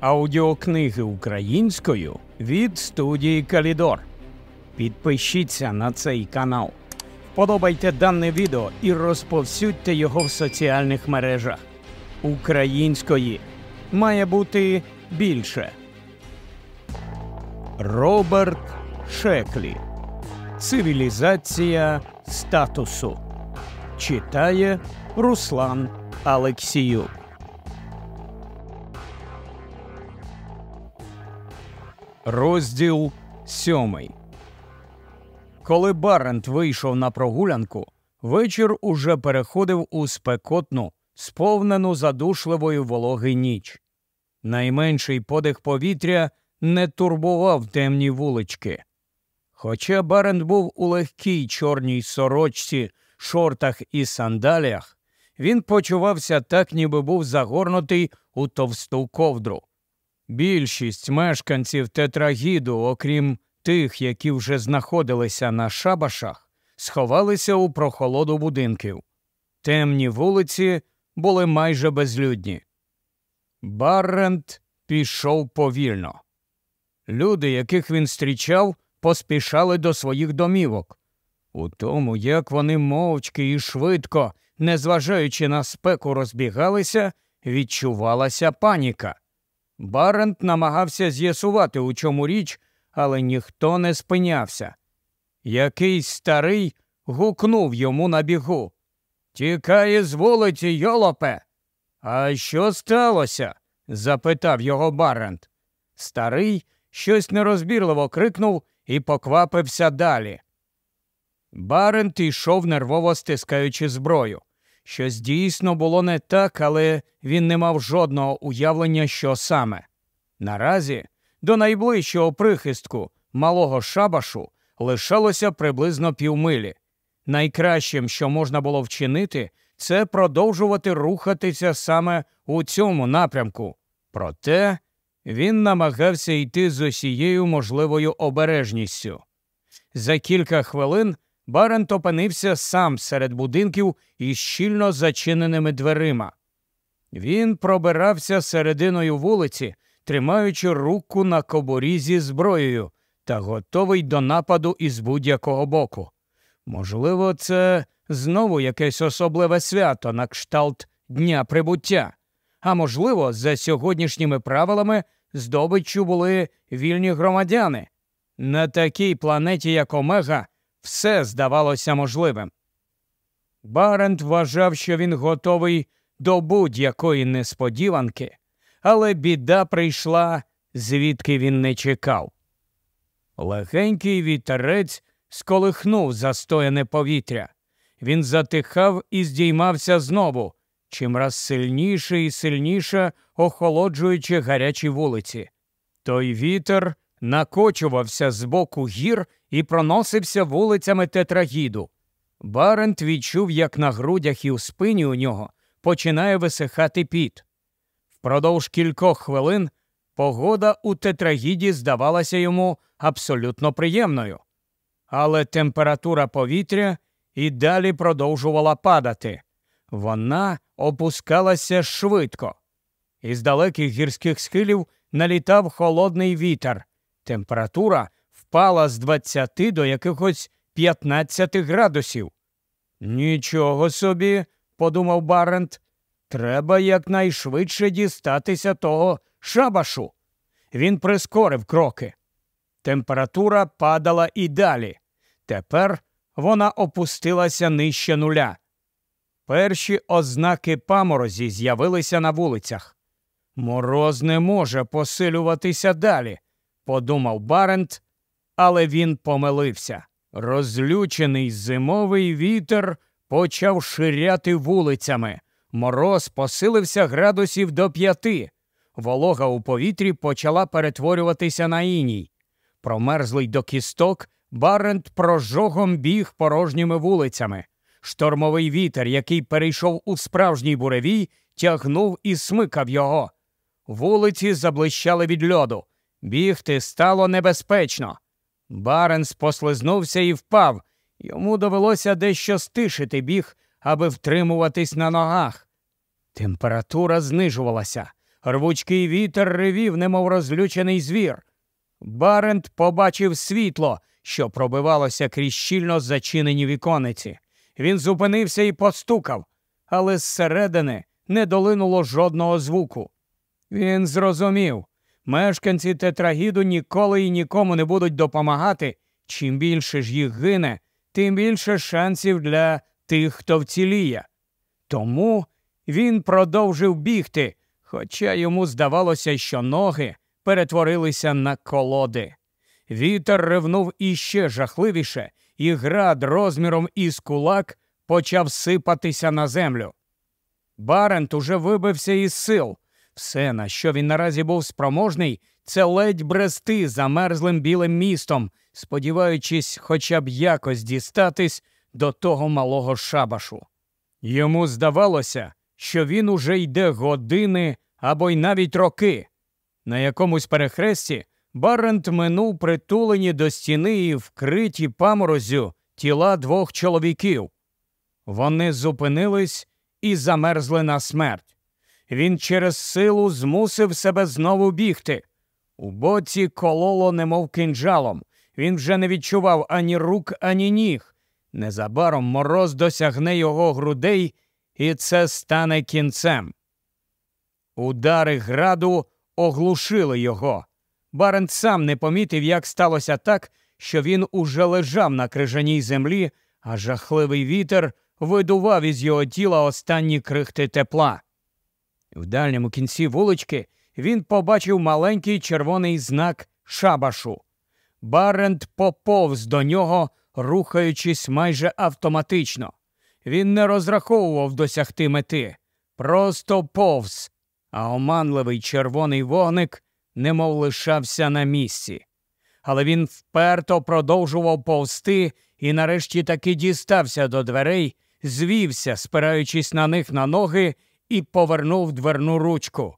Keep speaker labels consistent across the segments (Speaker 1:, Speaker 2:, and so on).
Speaker 1: Аудіокниги українською від студії Калідор. Підпишіться на цей канал. Подобайте дане відео і розповсюдьте його в соціальних мережах. Української має бути більше. Роберт Шеклі. Цивілізація статусу. Читає Руслан Алексіюк. Розділ сьомий. Коли Барент вийшов на прогулянку, вечір уже переходив у спекотну, сповнену задушливої вологи ніч. Найменший подих повітря не турбував темні вулички. Хоча Барент був у легкій чорній сорочці, шортах і сандаліях, він почувався так, ніби був загорнутий у товсту ковдру. Більшість мешканців тетрагіду, окрім тих, які вже знаходилися на шабашах, сховалися у прохолоду будинків. Темні вулиці були майже безлюдні. Баррент пішов повільно. Люди, яких він зустрічав, поспішали до своїх домівок. У тому, як вони мовчки і швидко, незважаючи на спеку, розбігалися, відчувалася паніка. Барент намагався з'ясувати, у чому річ, але ніхто не спинявся. Якийсь старий гукнув йому на бігу. Тікає з вулиці, йолопе. А що сталося? запитав його Барент. Старий щось нерозбірливо крикнув і поквапився далі. Барент йшов, нервово стискаючи зброю. Щось дійсно було не так, але він не мав жодного уявлення, що саме. Наразі до найближчого прихистку малого шабашу лишалося приблизно півмилі. Найкращим, що можна було вчинити, це продовжувати рухатися саме у цьому напрямку. Проте він намагався йти з усією можливою обережністю. За кілька хвилин Барент опинився сам серед будинків із щільно зачиненими дверима. Він пробирався серединою вулиці, тримаючи руку на кобурі зі зброєю та готовий до нападу із будь-якого боку. Можливо, це знову якесь особливе свято на кшталт Дня прибуття, а можливо, за сьогоднішніми правилами здобиччю були вільні громадяни. На такій планеті, як Омега, все здавалося можливим. Барент вважав, що він готовий до будь-якої несподіванки, але біда прийшла, звідки він не чекав. Легенький вітерець сколихнув застояне повітря. Він затихав і здіймався знову, чимраз сильніше і сильніше охолоджуючи гарячі вулиці. Той вітер накочувався з боку гір і проносився вулицями тетрагіду. Барент відчув, як на грудях і в спині у нього починає висихати піт. Впродовж кількох хвилин погода у тетрагіді здавалася йому абсолютно приємною, але температура повітря і далі продовжувала падати. Вона опускалася швидко. Із далеких гірських схилів налітав холодний вітер. Температура впала з 20 до якихось 15 градусів. Нічого собі, подумав Барент, треба якнайшвидше дістатися того шабашу. Він прискорив кроки. Температура падала і далі. Тепер вона опустилася нижче нуля. Перші ознаки паморозі з'явилися на вулицях. Мороз не може посилюватися далі, подумав Барент, але він помилився. Розлючений зимовий вітер почав ширяти вулицями. Мороз посилився градусів до п'яти. Волога у повітрі почала перетворюватися на іній. Промерзлий до кісток, Барент прожогом біг порожніми вулицями. Штормовий вітер, який перейшов у справжній буревій, тягнув і смикав його. Вулиці заблищали від льоду. Бігти стало небезпечно. Баренс послизнувся і впав. Йому довелося дещо стишити біг, аби втримуватись на ногах. Температура знижувалася. Рвучкий вітер ревів, немов розлючений звір. Барент побачив світло, що пробивалося крізь щільно зачинені вікониці. Він зупинився і постукав, але зсередини не долинуло жодного звуку. Він зрозумів, мешканці тетрагіду ніколи і нікому не будуть допомагати. Чим більше ж їх гине, тим більше шансів для тих, хто вціліє. Тому він продовжив бігти, хоча йому здавалося, що ноги перетворилися на колоди. Вітер ревнув іще жахливіше, і град розміром із кулак почав сипатися на землю. Барент уже вибився із сил. Все, на що він наразі був спроможний, це ледь брести замерзлим білим містом, сподіваючись хоча б якось дістатись до того малого шабашу. Йому здавалося, що він уже йде години або й навіть роки. На якомусь перехресті Барент минув притулені до стіни і вкриті паморозю тіла двох чоловіків. Вони зупинились і замерзли на смерть. Він через силу змусив себе знову бігти. У боці кололо, немов кинджалом. Він вже не відчував ані рук, ані ніг. Незабаром мороз досягне його грудей, і це стане кінцем. Удари граду оглушили його. Барент сам не помітив, як сталося так, що він уже лежав на крижаній землі, а жахливий вітер видував із його тіла останні крихти тепла. В дальньому кінці вулички він побачив маленький червоний знак шабашу. Барент поповз до нього, рухаючись майже автоматично. Він не розраховував досягти мети, просто повз, а оманливий червоний вогник немов лишався на місці. Але він вперто продовжував повсти і нарешті таки дістався до дверей, звівся, спираючись на них на ноги, і повернув дверну ручку.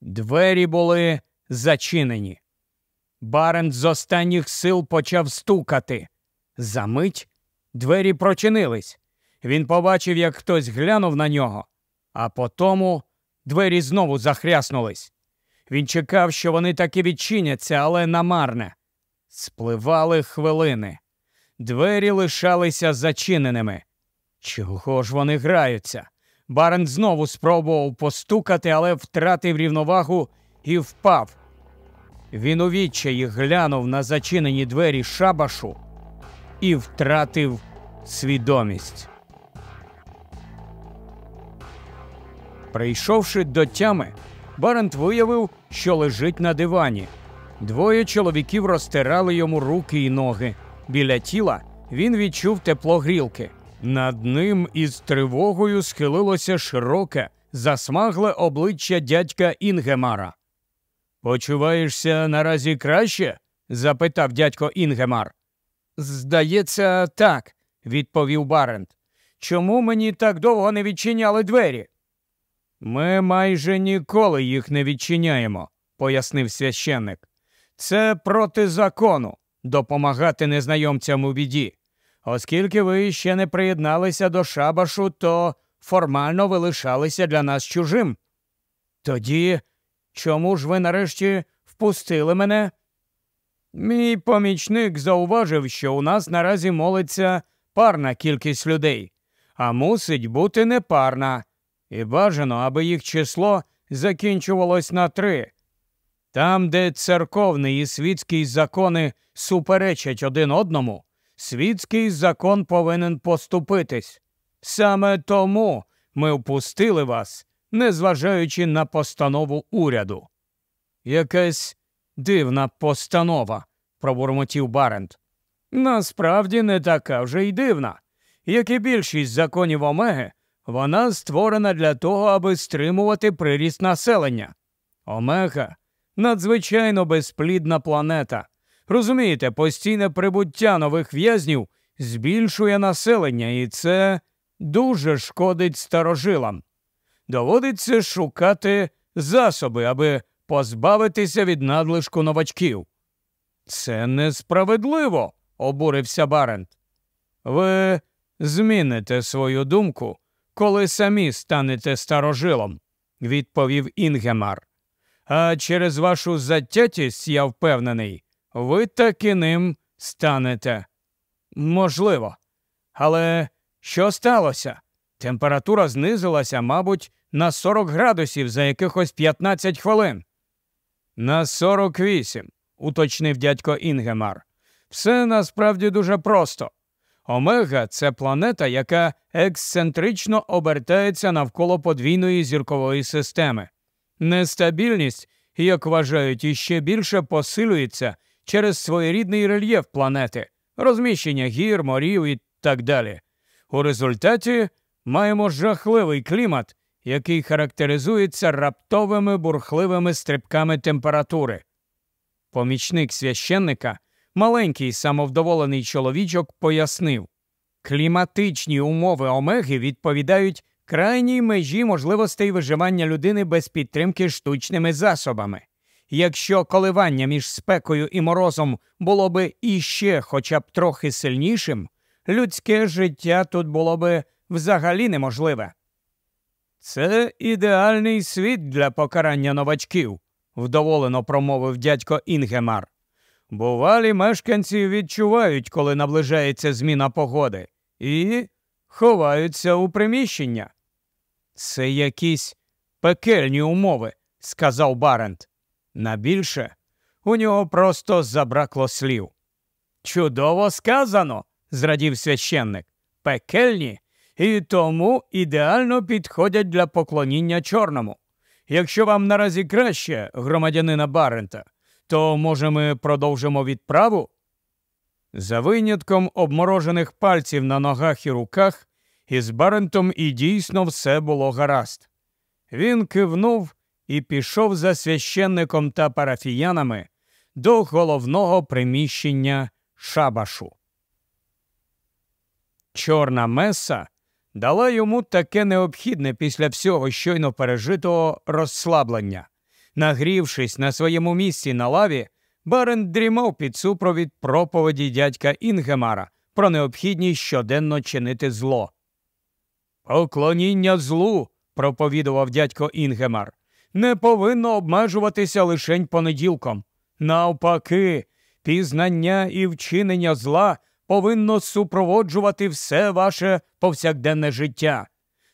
Speaker 1: Двері були зачинені. Барент з останніх сил почав стукати. Замить двері прочинились. Він побачив, як хтось глянув на нього, а потому двері знову захряснулись. Він чекав, що вони таки відчиняться, але намарне. Спливали хвилини. Двері лишалися зачиненими. Чого ж вони граються? Барен знову спробував постукати, але втратив рівновагу і впав. Він у відчаї глянув на зачинені двері шабашу і втратив свідомість. Прийшовши до тями, Барент виявив, що лежить на дивані. Двоє чоловіків розтирали йому руки і ноги. Біля тіла він відчув тепло грілки. Над ним із тривогою схилилося широке, засмагле обличчя дядька Інгемара. Почуваєшся наразі краще? запитав дядько Інгемар. Здається, так, відповів Барент. Чому мені так довго не відчиняли двері? Ми майже ніколи їх не відчиняємо, пояснив священник. Це проти закону допомагати незнайомцям у біді. Оскільки ви ще не приєдналися до шабашу, то формально ви лишалися для нас чужим. Тоді чому ж ви нарешті впустили мене? Мій помічник зауважив, що у нас наразі молиться парна кількість людей, а мусить бути непарна, і бажано, аби їх число закінчувалось на три. Там, де церковний і світський закони суперечать один одному, світський закон повинен поступитись. Саме тому ми впустили вас, незважаючи на постанову уряду. Якась дивна постанова, пробурмотів Барент. Насправді не така вже й дивна. Як і більшість законів Омеги, вона створена для того, аби стримувати приріст населення. Омега надзвичайно безплідна планета. Розумієте, постійне прибуття нових в'язнів збільшує населення, і це дуже шкодить старожилам. Доводиться шукати засоби, аби позбавитися від надлишку новачків. Це несправедливо, обурився Барент. Ви зміните свою думку, коли самі станете старожилом, відповів Інгемар. А через вашу затятість, я впевнений, ви таки ним станете. Можливо. Але що сталося? Температура знизилася, мабуть, на 40 градусів за якихось 15 хвилин. На 48, уточнив дядько Інгемар. Все насправді дуже просто. Омега це планета, яка ексцентрично обертається навколо подвійної зіркової системи. Нестабільність, як вважають, іще більше посилюється через своєрідний рельєф планети, розміщення гір, морів і так далі. У результаті маємо жахливий клімат, який характеризується раптовими бурхливими стрибками температури. Помічник священника, маленький самовдоволений чоловічок, пояснив кліматичні умови омеги відповідають крайній межі можливостей виживання людини без підтримки штучними засобами. Якщо коливання між спекою і морозом було би іще хоча б трохи сильнішим, людське життя тут було би взагалі неможливе. Це ідеальний світ для покарання новачків, вдоволено промовив дядько Інгемар. Бувалі мешканці відчувають, коли наближається зміна погоди, і ховаються у приміщення. Це якісь пекельні умови, сказав Барент. На більше у нього просто забракло слів. Чудово сказано, зрадів священник. Пекельні і тому ідеально підходять для поклоніння чорному. Якщо вам наразі краще, громадянина Барента, то може ми продовжимо відправу? За винятком обморожених пальців на ногах і руках, із Барентом і дійсно все було гаразд. Він кивнув і пішов за священником та парафіянами до головного приміщення шабашу. Чорна меса дала йому таке необхідне після всього щойно пережитого розслаблення. Нагрівшись на своєму місці на лаві, Барен дрімав під супровід проповіді дядька Інгемара про необхідність щоденно чинити зло. Поклоніння злу, проповідував дядько Інгемар, не повинно обмежуватися лишень понеділком. Навпаки, пізнання і вчинення зла повинно супроводжувати все ваше повсякденне життя.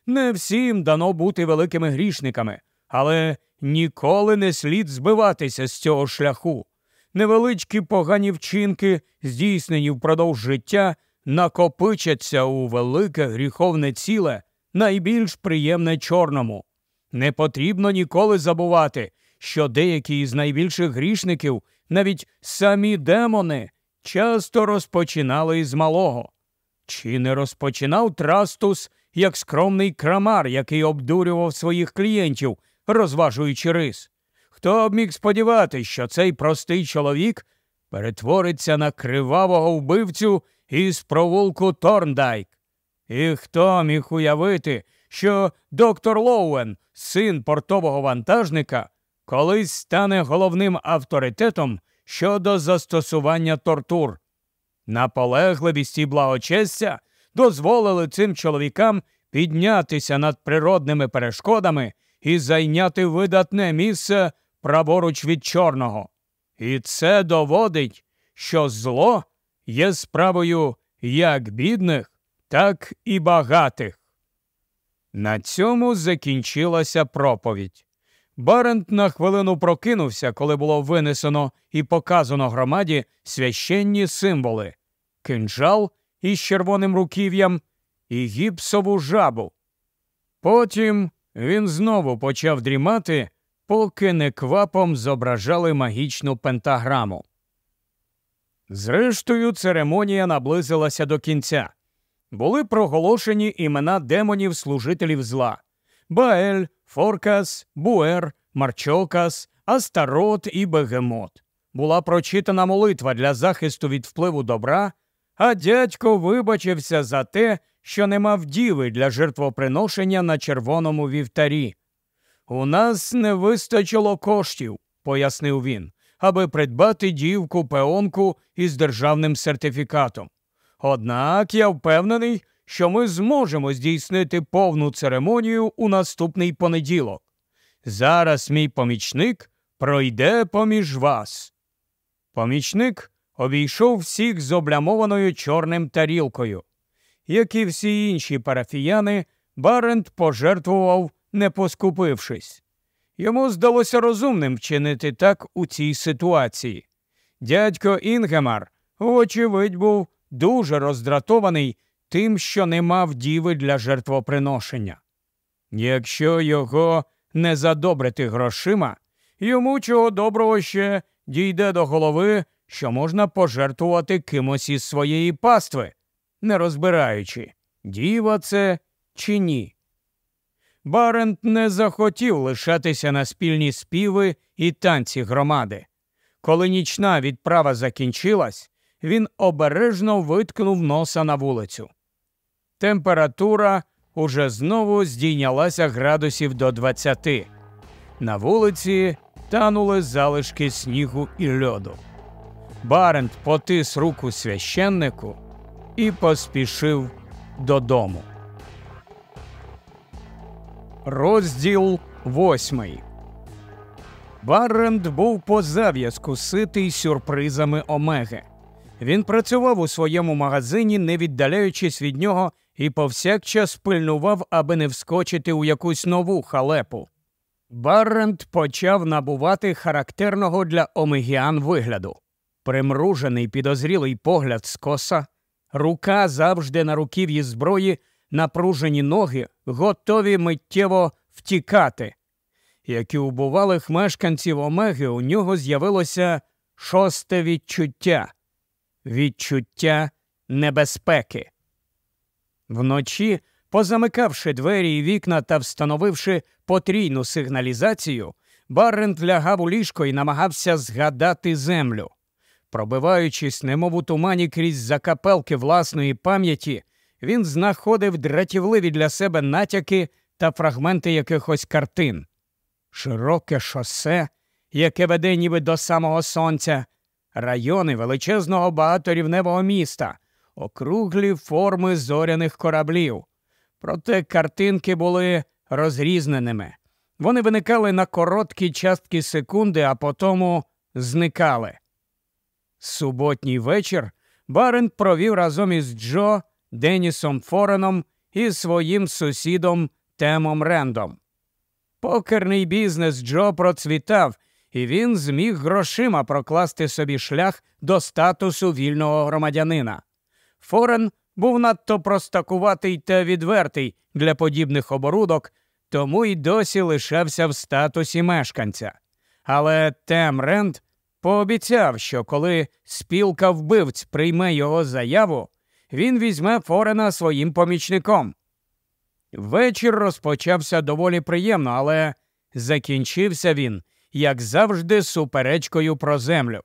Speaker 1: Не всім дано бути великими грішниками, але ніколи не слід збиватися з цього шляху. Невеличкі погані вчинки, здійснені впродовж життя, накопичаться у велике гріховне ціле, найбільш приємне чорному. Не потрібно ніколи забувати, що деякі із найбільших грішників, навіть самі демони, часто розпочинали із малого. Чи не розпочинав Трастус як скромний крамар, який обдурював своїх клієнтів, розважуючи рис? Хто б міг сподіватися, що цей простий чоловік перетвориться на кривавого вбивцю із провулку Торндайк? І хто міг уявити, що доктор Лоуен, син портового вантажника, колись стане головним авторитетом щодо застосування тортур. Наполегливість і благочестя дозволили цим чоловікам піднятися над природними перешкодами і зайняти видатне місце праворуч від чорного. І це доводить, що зло є справою як бідних, так і багатих. На цьому закінчилася проповідь. Барент на хвилину прокинувся, коли було винесено і показано громаді священні символи кинджал із червоним руків'ям і гіпсову жабу. Потім він знову почав дрімати, поки неквапом зображали магічну пентаграму. Зрештою, церемонія наблизилася до кінця. Були проголошені імена демонів служителів зла Баель, Форкас, Буер, Марчокас, Астарот і Бегемот. Була прочитана молитва для захисту від впливу добра, а дядько вибачився за те, що не мав діви для жертвоприношення на червоному вівтарі. У нас не вистачило коштів, пояснив він, аби придбати дівку пеонку із державним сертифікатом. Однак я впевнений, що ми зможемо здійснити повну церемонію у наступний понеділок. Зараз мій помічник пройде поміж вас. Помічник обійшов всіх з облямованою чорним тарілкою. Як і всі інші парафіяни, Барент пожертвував, не поскупившись. Йому здалося розумним вчинити так у цій ситуації. Дядько Інгемар, вочевидь, був дуже роздратований тим, що не мав діви для жертвоприношення. Якщо його не задобрити грошима, йому чого доброго ще дійде до голови, що можна пожертвувати кимось із своєї пастви, не розбираючи, діва це чи ні. Барент не захотів лишатися на спільні співи і танці громади. Коли нічна відправа закінчилась, він обережно виткнув носа на вулицю. Температура уже знову здійнялася градусів до 20. На вулиці танули залишки снігу і льоду. Барент потис руку священнику і поспішив додому. Розділ восьмий. Барент був по зав'язку ситий сюрпризами Омеги. Він працював у своєму магазині, не віддаляючись від нього, і повсякчас пильнував, аби не вскочити у якусь нову халепу. Баррент почав набувати характерного для омегіан вигляду. Примружений підозрілий погляд скоса, рука завжди на руків'ї зброї, напружені ноги, готові миттєво втікати. Як і у бувалих мешканців Омеги, у нього з'явилося шосте відчуття відчуття небезпеки. Вночі, позамикавши двері і вікна та встановивши потрійну сигналізацію, Баррент лягав у ліжко і намагався згадати землю. Пробиваючись, немов у тумані крізь закапелки власної пам'яті, він знаходив дратівливі для себе натяки та фрагменти якихось картин. Широке шосе, яке веде ніби до самого сонця, райони величезного багаторівневого міста, округлі форми зоряних кораблів. Проте картинки були розрізненими. Вони виникали на короткі частки секунди, а потому зникали. Суботній вечір Барент провів разом із Джо, Денісом Фореном і своїм сусідом Темом Рендом. Покерний бізнес Джо процвітав, і він зміг грошима прокласти собі шлях до статусу вільного громадянина. Форен був надто простакуватий та відвертий для подібних оборудок, тому й досі лишався в статусі мешканця. Але Тем Ренд пообіцяв, що коли спілка вбивць прийме його заяву, він візьме Форена своїм помічником. Вечір розпочався доволі приємно, але закінчився він, як завжди, суперечкою про землю.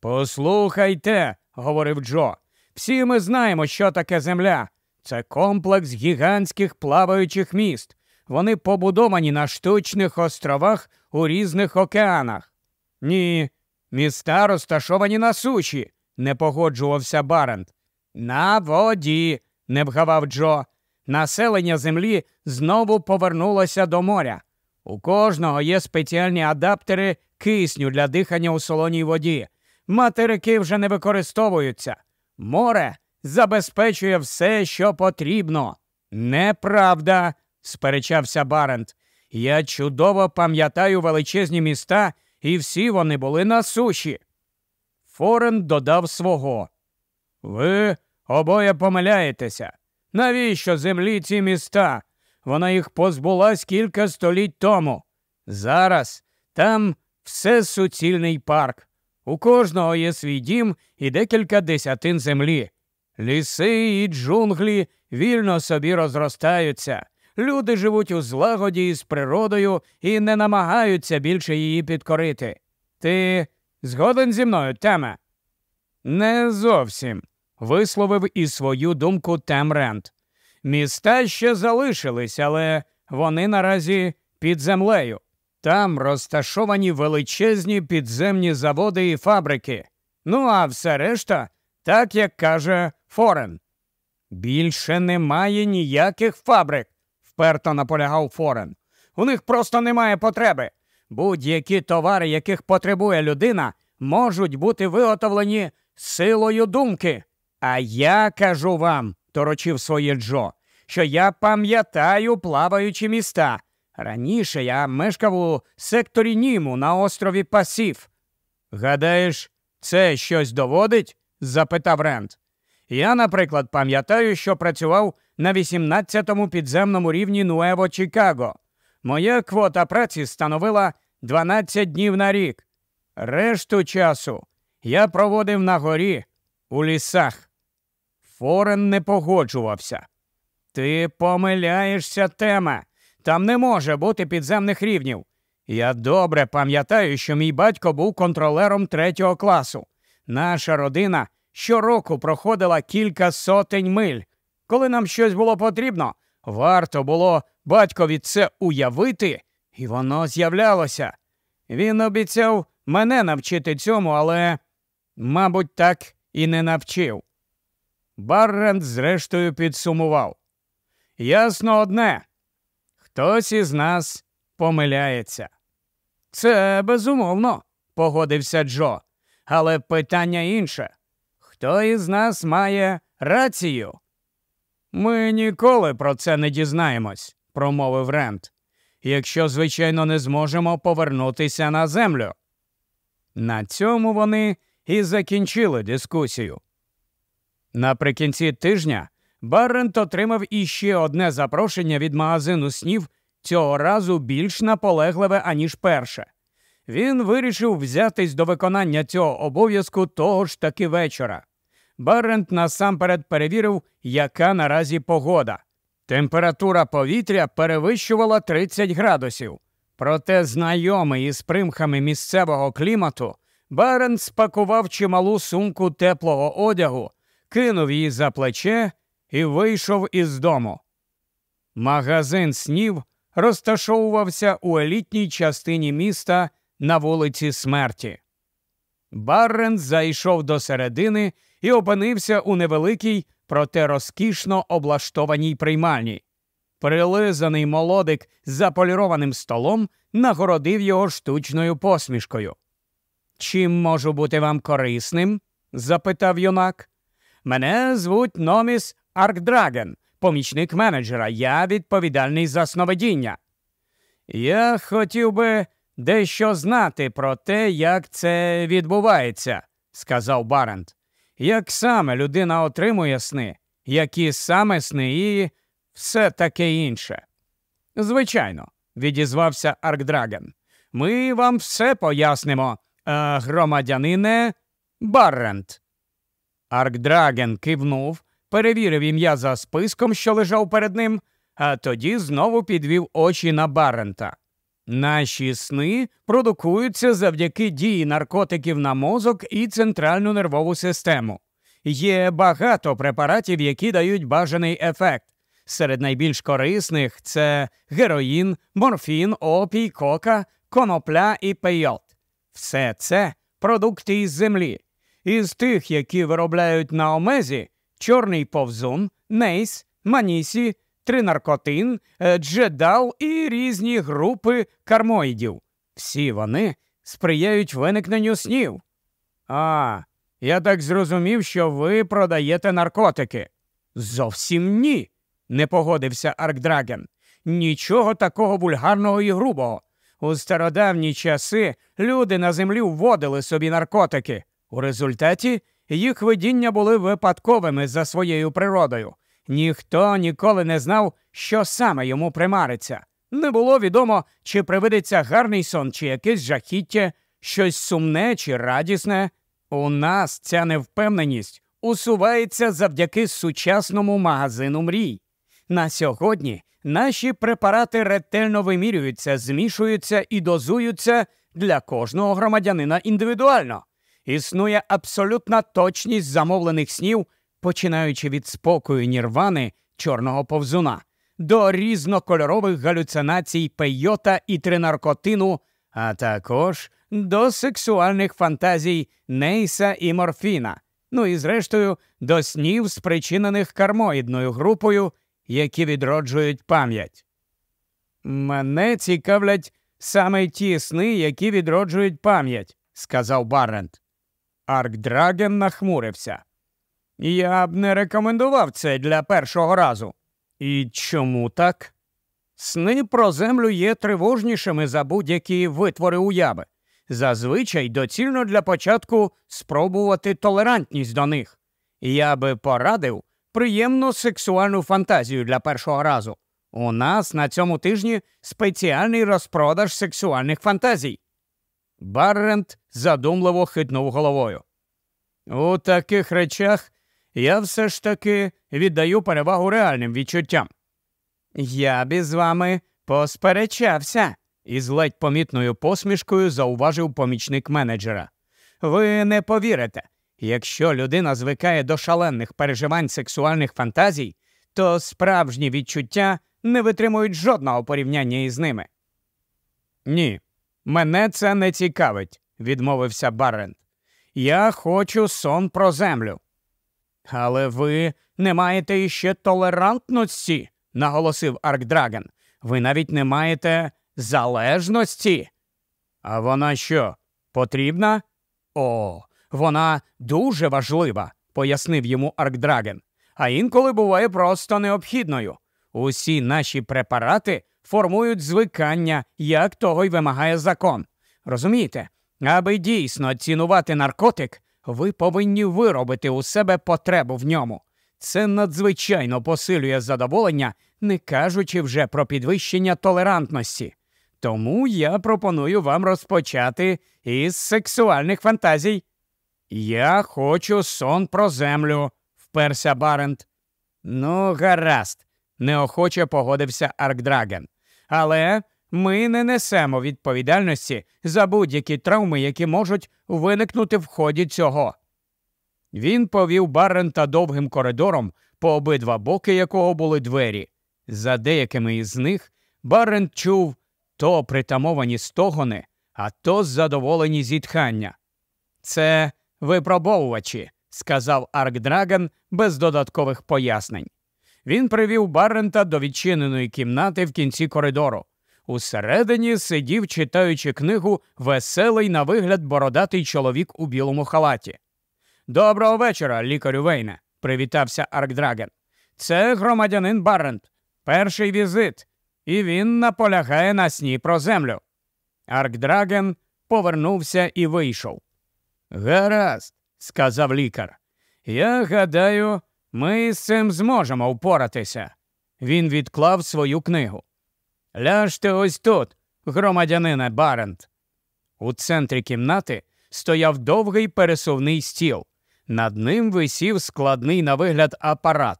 Speaker 1: Послухайте, говорив Джо, всі ми знаємо, що таке земля. Це комплекс гігантських плаваючих міст. Вони побудовані на штучних островах у різних океанах. Ні, міста розташовані на суші, не погоджувався Барент. На воді, не вгавав Джо. Населення землі знову повернулося до моря. У кожного є спеціальні адаптери кисню для дихання у солоній воді. Материки вже не використовуються. Море забезпечує все, що потрібно. Неправда, сперечався Барент. Я чудово пам'ятаю величезні міста, і всі вони були на суші. Форен додав свого. Ви обоє помиляєтеся. Навіщо землі ці міста? Вона їх позбулась кілька століть тому. Зараз там все суцільний парк. У кожного є свій дім і декілька десятин землі. Ліси і джунглі вільно собі розростаються. Люди живуть у злагоді із природою і не намагаються більше її підкорити. Ти згоден зі мною, Теме? Не зовсім, висловив і свою думку Тем Рент. Міста ще залишились, але вони наразі під землею. Там розташовані величезні підземні заводи і фабрики. Ну а все решта, так як каже Форен. Більше немає ніяких фабрик, вперто наполягав Форен. У них просто немає потреби. Будь-які товари, яких потребує людина, можуть бути виготовлені силою думки. А я кажу вам, торочив своє Джо, що я пам'ятаю плаваючі міста. Раніше я мешкав у секторі Німу на острові Пасів. Гадаєш, це щось доводить? запитав Рент. Я, наприклад, пам'ятаю, що працював на 18-му підземному рівні Нуево Чикаго. Моя квота праці становила 12 днів на рік. Решту часу я проводив на горі у лісах. Форен не погоджувався. Ти помиляєшся, тема. Там не може бути підземних рівнів. Я добре пам'ятаю, що мій батько був контролером третього класу. Наша родина щороку проходила кілька сотень миль. Коли нам щось було потрібно, варто було батькові це уявити, і воно з'являлося. Він обіцяв мене навчити цьому, але, мабуть, так і не навчив. Баррент, зрештою, підсумував. Ясно одне, хтось із нас помиляється. Це безумовно, погодився Джо. Але питання інше хто із нас має рацію? Ми ніколи про це не дізнаємось, промовив Рент, якщо, звичайно, не зможемо повернутися на землю. На цьому вони і закінчили дискусію. Наприкінці тижня Баррент отримав іще одне запрошення від магазину снів, цього разу більш наполегливе, аніж перше. Він вирішив взятись до виконання цього обов'язку того ж таки вечора. Баррент насамперед перевірив, яка наразі погода. Температура повітря перевищувала 30 градусів. Проте, знайомий із примхами місцевого клімату, Барент спакував чималу сумку теплого одягу, кинув її за плече і вийшов із дому. Магазин снів розташовувався у елітній частині міста на вулиці Смерті. Баррен зайшов до середини і опинився у невеликій, проте розкішно облаштованій приймальні. Прилизаний молодик з заполірованим столом нагородив його штучною посмішкою. Чим можу бути вам корисним? запитав юнак. Мене звуть Номіс Аркдраген, помічник менеджера. Я відповідальний за сновидіння. Я хотів би дещо знати про те, як це відбувається, сказав Барент. Як саме людина отримує сни, які саме сни і все таке інше. Звичайно, відізвався Аркдраген. Ми вам все пояснимо, а громадянине Баррент. Аркдраген кивнув, перевірив ім'я за списком, що лежав перед ним, а тоді знову підвів очі на Баррента. Наші сни продукуються завдяки дії наркотиків на мозок і центральну нервову систему. Є багато препаратів, які дають бажаний ефект. Серед найбільш корисних це героїн, морфін, опій, кока, конопля і пейот. Все це продукти із землі. Із тих, які виробляють на Омезі, чорний повзун, нейс, манісі, тринаркотин, е, джедал і різні групи кармоїдів. Всі вони сприяють виникненню снів. А, я так зрозумів, що ви продаєте наркотики. Зовсім ні, не погодився Аркдраген. Нічого такого вульгарного і грубого. У стародавні часи люди на землі вводили собі наркотики. У результаті їх видіння були випадковими за своєю природою. Ніхто ніколи не знав, що саме йому примариться. Не було відомо, чи привидеться гарний сон, чи якесь жахіття, щось сумне чи радісне. У нас ця невпевненість усувається завдяки сучасному магазину мрій. На сьогодні наші препарати ретельно вимірюються, змішуються і дозуються для кожного громадянина індивідуально. Існує абсолютна точність замовлених снів, починаючи від спокою нірвани чорного повзуна до різнокольорових галюцинацій пейота і тринаркотину, а також до сексуальних фантазій Нейса і Морфіна, ну і зрештою до снів, спричинених кармоїдною групою, які відроджують пам'ять. Мене цікавлять саме ті сни, які відроджують пам'ять, сказав Баррент. Аркдраген нахмурився. Я б не рекомендував це для першого разу. І чому так? Сни про землю є тривожнішими за будь-які витвори уяви. Зазвичай доцільно для початку спробувати толерантність до них. Я би порадив приємну сексуальну фантазію для першого разу. У нас на цьому тижні спеціальний розпродаж сексуальних фантазій. Баррент задумливо хитнув головою. У таких речах я все ж таки віддаю перевагу реальним відчуттям. Я б із вами посперечався, із ледь помітною посмішкою зауважив помічник менеджера. Ви не повірите, якщо людина звикає до шалених переживань сексуальних фантазій, то справжні відчуття не витримують жодного порівняння із ними. Ні, мене це не цікавить, відмовився Баррент. Я хочу сон про землю. Але ви не маєте іще толерантності, наголосив Аркдраген. Ви навіть не маєте залежності. А вона що? Потрібна? О, вона дуже важлива, пояснив йому Аркдраген. А інколи буває просто необхідною. Усі наші препарати формують звикання, як того й вимагає закон. Розумієте, аби дійсно цінувати наркотик, ви повинні виробити у себе потребу в ньому. Це надзвичайно посилює задоволення, не кажучи вже про підвищення толерантності. Тому я пропоную вам розпочати із сексуальних фантазій. Я хочу сон про землю, вперся Барент. Ну, гаразд, неохоче погодився Аркдраген. Але ми не несемо відповідальності за будь-які травми, які можуть виникнути в ході цього. Він повів Баррента довгим коридором, по обидва боки якого були двері. За деякими із них Баррент чув то притамовані стогони, а то задоволені зітхання. Це випробовувачі, сказав Аркдраган без додаткових пояснень. Він привів Баррента до відчиненої кімнати в кінці коридору. Усередині сидів, читаючи книгу, веселий на вигляд бородатий чоловік у білому халаті. Доброго вечора, лікарю Вейне, привітався Аркдраген. Це громадянин Баррент. Перший візит, і він наполягає на сні про землю. Аркдраген повернувся і вийшов. Гаразд, сказав лікар. Я гадаю, ми з цим зможемо впоратися. Він відклав свою книгу. Ляжте ось тут, громадянине Барент. У центрі кімнати стояв довгий пересувний стіл. Над ним висів складний на вигляд апарат.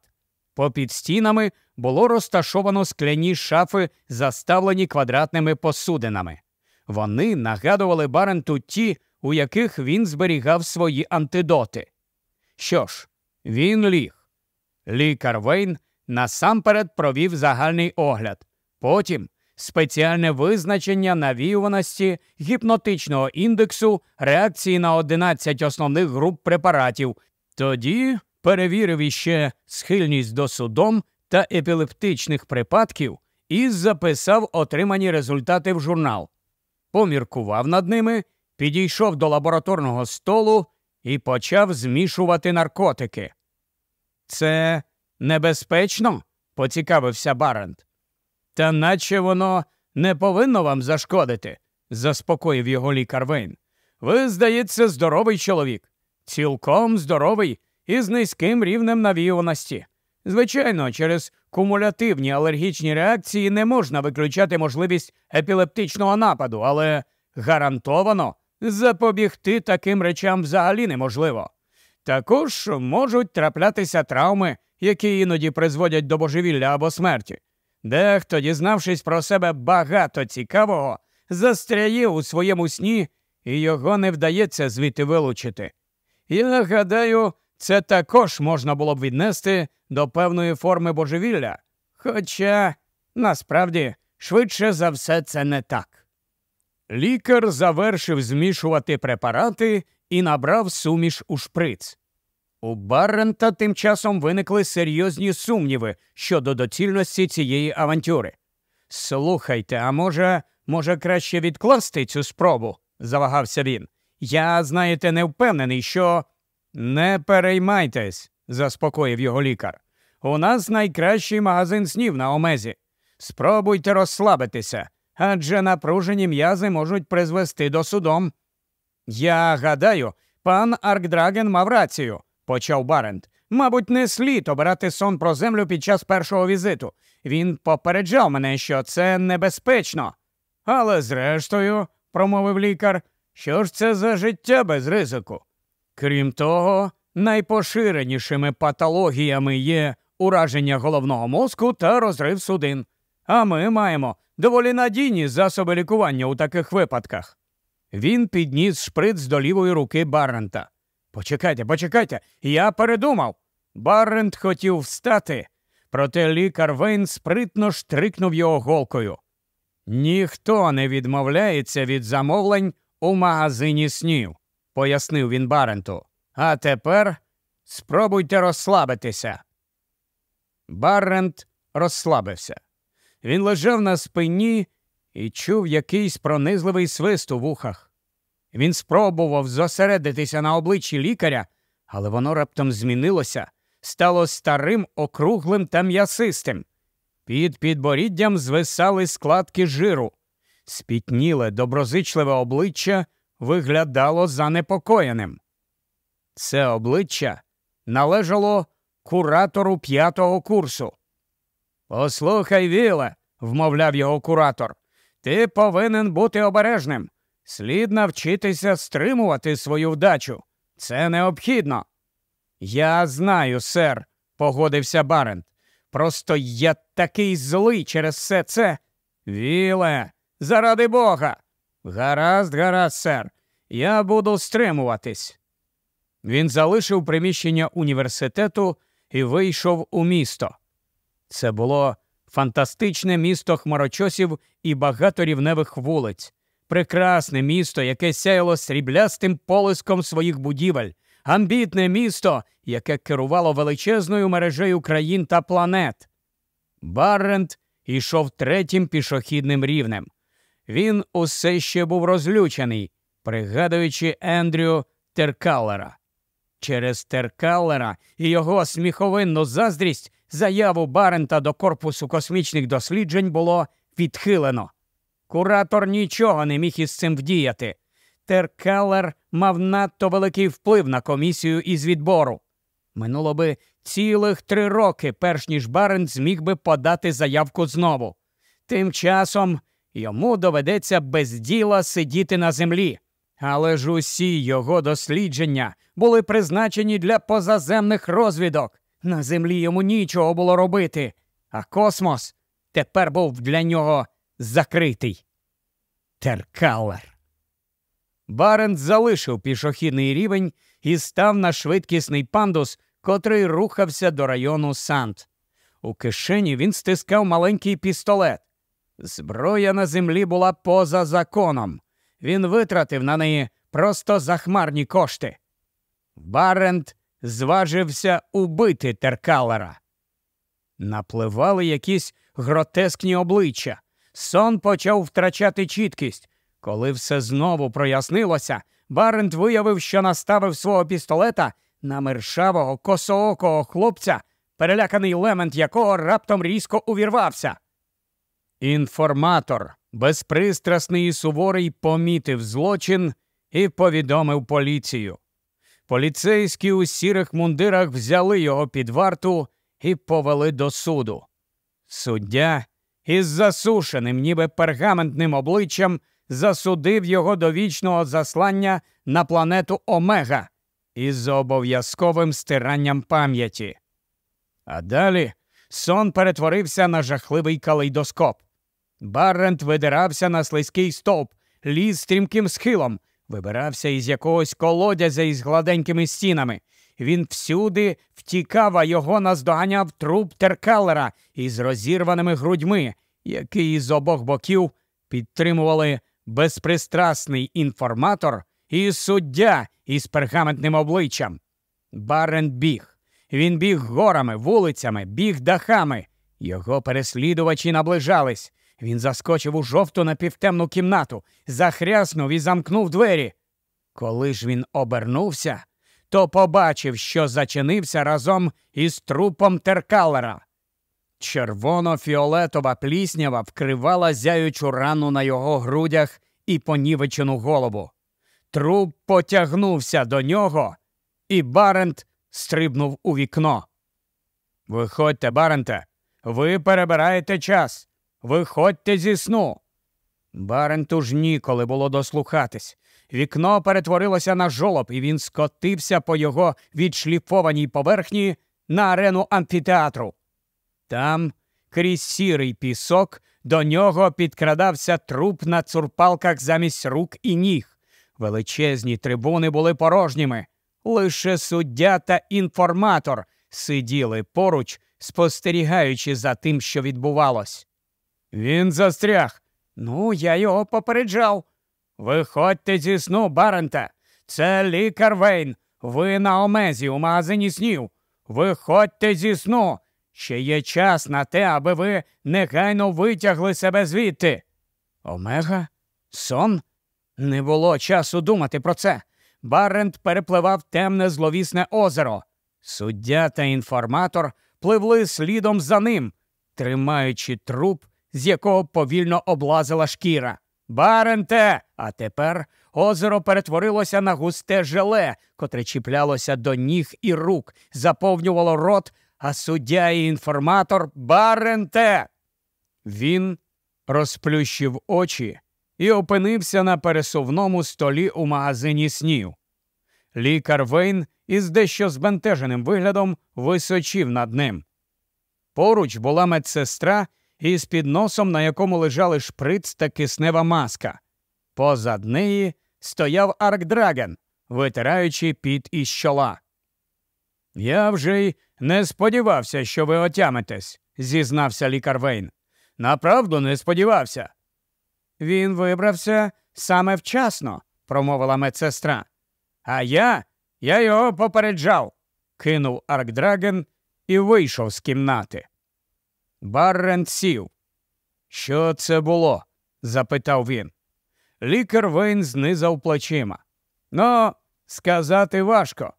Speaker 1: Попід стінами було розташовано скляні шафи, заставлені квадратними посудинами. Вони нагадували Баренту ті, у яких він зберігав свої антидоти. Що ж, він ліг. Лікар Вейн насамперед провів загальний огляд. Потім спеціальне визначення навіюваності гіпнотичного індексу реакції на 11 основних груп препаратів. Тоді перевірив іще схильність до судом та епілептичних припадків і записав отримані результати в журнал. Поміркував над ними, підійшов до лабораторного столу і почав змішувати наркотики. Це небезпечно? поцікавився Барент. Та наче воно не повинно вам зашкодити, заспокоїв його лікар Вейн. Ви, здається, здоровий чоловік, цілком здоровий і з низьким рівнем навіюваності. Звичайно, через кумулятивні алергічні реакції не можна виключати можливість епілептичного нападу, але гарантовано запобігти таким речам взагалі неможливо. Також можуть траплятися травми, які іноді призводять до божевілля або смерті. Дехто, дізнавшись про себе багато цікавого, застряє у своєму сні і його не вдається звідти вилучити. Я гадаю, це також можна було б віднести до певної форми божевілля, хоча насправді швидше за все це не так. Лікар завершив змішувати препарати і набрав суміш у шприц. У Баррента тим часом виникли серйозні сумніви щодо доцільності цієї авантюри. Слухайте, а може, може, краще відкласти цю спробу? завагався він. Я, знаєте, не впевнений, що. Не переймайтесь, заспокоїв його лікар. У нас найкращий магазин снів на омезі. Спробуйте розслабитися, адже напружені м'язи можуть призвести до судом. Я гадаю, пан Аркдраген мав рацію, почав Барент. Мабуть, не слід обирати сон про землю під час першого візиту. Він попереджав мене, що це небезпечно. Але зрештою, промовив лікар, що ж це за життя без ризику? Крім того, найпоширенішими патологіями є ураження головного мозку та розрив судин. А ми маємо доволі надійні засоби лікування у таких випадках. Він підніс шприц до лівої руки Баррента. Почекайте, почекайте, я передумав. Баррент хотів встати, проте лікар Вейн спритно штрикнув його голкою. Ніхто не відмовляється від замовлень у магазині снів, пояснив він Баренту. А тепер спробуйте розслабитися. Баррент розслабився. Він лежав на спині і чув якийсь пронизливий свист у вухах. Він спробував зосередитися на обличчі лікаря, але воно раптом змінилося, стало старим, округлим та м'ясистим. Під підборіддям звисали складки жиру. Спітніле, доброзичливе обличчя виглядало занепокоєним. Це обличчя належало куратору п'ятого курсу. Послухай, Віле, вмовляв його куратор, ти повинен бути обережним. Слід навчитися стримувати свою вдачу. Це необхідно. Я знаю, сер, погодився Барент. Просто я такий злий через все це. Віле, заради бога. Гаразд, гаразд, сер. Я буду стримуватись. Він залишив приміщення університету і вийшов у місто. Це було фантастичне місто хмарочосів і багаторівневих вулиць, прекрасне місто, яке сяяло сріблястим полиском своїх будівель, амбітне місто, яке керувало величезною мережею країн та планет. Баррент ішов третім пішохідним рівнем. Він усе ще був розлючений, пригадуючи Ендрю Теркалера. Через Теркалера і його сміховинну заздрість заяву Барента до корпусу космічних досліджень було відхилено. Куратор нічого не міг із цим вдіяти. Теркалер мав надто великий вплив на комісію із відбору. Минуло би цілих три роки, перш ніж Барент зміг би подати заявку знову. Тим часом йому доведеться без діла сидіти на землі. Але ж усі його дослідження були призначені для позаземних розвідок. На землі йому нічого було робити, а космос тепер був для нього закритий. Теркалер. Барент залишив пішохідний рівень і став на швидкісний пандус, котрий рухався до району Сант. У кишені він стискав маленький пістолет. Зброя на землі була поза законом. Він витратив на неї просто захмарні кошти. Барент зважився убити теркалера. Напливали якісь гротескні обличчя. Сон почав втрачати чіткість. Коли все знову прояснилося, Барент виявив, що наставив свого пістолета на мершавого косоокого хлопця, переляканий лемент якого раптом різко увірвався. Інформатор, безпристрасний і суворий, помітив злочин і повідомив поліцію. Поліцейські у сірих мундирах взяли його під варту і повели до суду. Суддя із засушеним, ніби пергаментним обличчям засудив його до вічного заслання на планету Омега із обов'язковим стиранням пам'яті. А далі сон перетворився на жахливий калейдоскоп. Баррент видирався на слизький стовп, ліз стрімким схилом, вибирався із якогось колодязя із гладенькими стінами. Він всюди втікав, а його наздоганяв труп теркалера із розірваними грудьми, який з обох боків підтримували безпристрасний інформатор і суддя із пергаментним обличчям. Барен біг. Він біг горами, вулицями, біг дахами. Його переслідувачі наближались. Він заскочив у жовту напівтемну кімнату, захряснув і замкнув двері. Коли ж він обернувся, то побачив, що зачинився разом із трупом теркалера. Червоно-фіолетова пліснява вкривала зяючу рану на його грудях і понівечену голову. Труп потягнувся до нього, і Барент стрибнув у вікно. Виходьте, Баренте, ви перебираєте час. Виходьте зі сну. Баренту ж ніколи було дослухатись. Вікно перетворилося на жолоб, і він скотився по його відшліфованій поверхні на арену амфітеатру. Там, крізь сірий пісок, до нього підкрадався труп на цурпалках замість рук і ніг. Величезні трибуни були порожніми. Лише суддя та інформатор сиділи поруч, спостерігаючи за тим, що відбувалось. Він застряг. Ну, я його попереджав. Виходьте зі сну, Барента. Це лікар Вейн. Ви на омезі у магазині снів. Виходьте зі сну. Ще є час на те, аби ви негайно витягли себе звідти. Омега? Сон? Не було часу думати про це. Барент перепливав темне зловісне озеро. Суддя та інформатор пливли слідом за ним, тримаючи труп, з якого повільно облазила шкіра. Баренте! А тепер озеро перетворилося на густе желе, котре чіплялося до ніг і рук, заповнювало рот, а суддя і інформатор Баренте. Він розплющив очі і опинився на пересувному столі у магазині снів. Лікар Вейн із дещо збентеженим виглядом височив над ним. Поруч була медсестра із підносом, на якому лежали шприц та киснева маска. Позад неї стояв Аркдраген, витираючи під із чола. Я вже й не сподівався, що ви отямитесь, зізнався лікар Вейн. Направду не сподівався. Він вибрався саме вчасно, промовила медсестра. А я я його попереджав, кинув Аркдраген і вийшов з кімнати. Баррент сів. Що це було? запитав він. Лікар Вейн знизав плечима. Ну, сказати важко.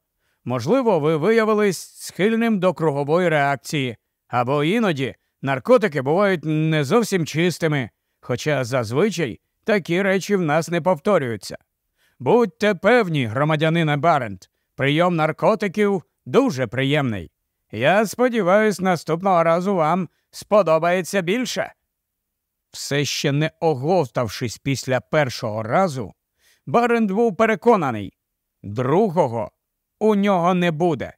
Speaker 1: Можливо, ви виявились схильним до кругової реакції, або іноді наркотики бувають не зовсім чистими, хоча зазвичай такі речі в нас не повторюються. Будьте певні, громадянина Барент, прийом наркотиків дуже приємний. Я сподіваюся, наступного разу вам сподобається більше. Все ще не оговтавшись після першого разу, Барент був переконаний, другого у нього не буде.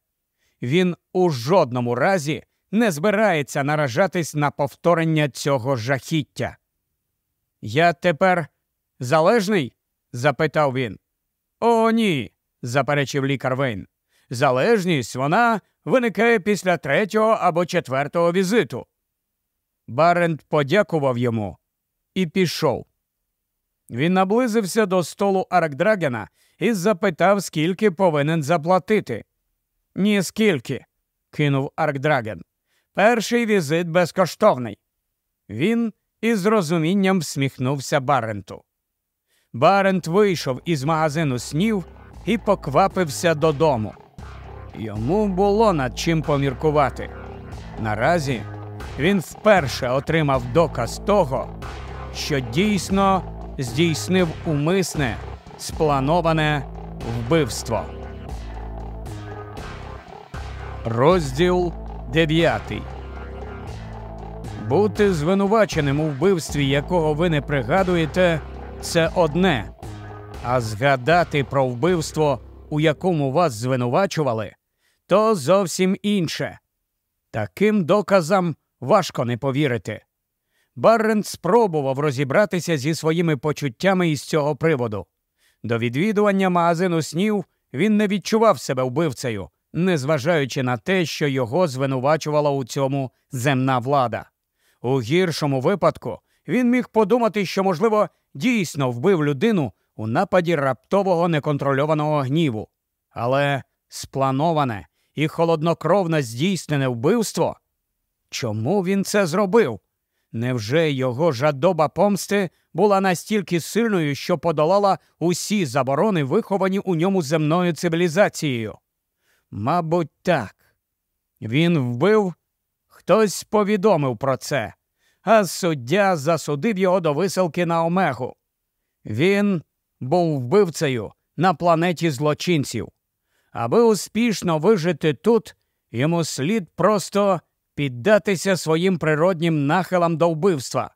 Speaker 1: Він у жодному разі не збирається наражатись на повторення цього жахіття. Я тепер залежний? запитав він. О, ні, заперечив лікар Вейн. Залежність вона виникає після третього або четвертого візиту. Барент подякував йому і пішов. Він наблизився до столу Аркдрагена і запитав, скільки повинен заплатити. Ні, скільки, кинув Аркдраген. Перший візит безкоштовний. Він із розумінням всміхнувся Баренту. Барент вийшов із магазину снів і поквапився додому. Йому було над чим поміркувати. Наразі він вперше отримав доказ того, що дійсно здійснив умисне, сплановане вбивство. Розділ 9 Бути звинуваченим у вбивстві, якого ви не пригадуєте, це одне. А згадати про вбивство, у якому вас звинувачували, то зовсім інше. Таким доказам важко не повірити. Баррен спробував розібратися зі своїми почуттями із цього приводу. До відвідування магазину снів він не відчував себе вбивцею, незважаючи на те, що його звинувачувала у цьому земна влада. У гіршому випадку він міг подумати, що, можливо, дійсно вбив людину у нападі раптового неконтрольованого гніву. Але сплановане і холоднокровно здійснене вбивство. Чому він це зробив? Невже його жадоба помсти була настільки сильною, що подолала усі заборони, виховані у ньому земною цивілізацією? Мабуть, так. Він вбив, хтось повідомив про це, а суддя засудив його до висилки на Омегу. Він був вбивцею на планеті злочинців. Аби успішно вижити тут, йому слід просто піддатися своїм природнім нахилам до вбивства.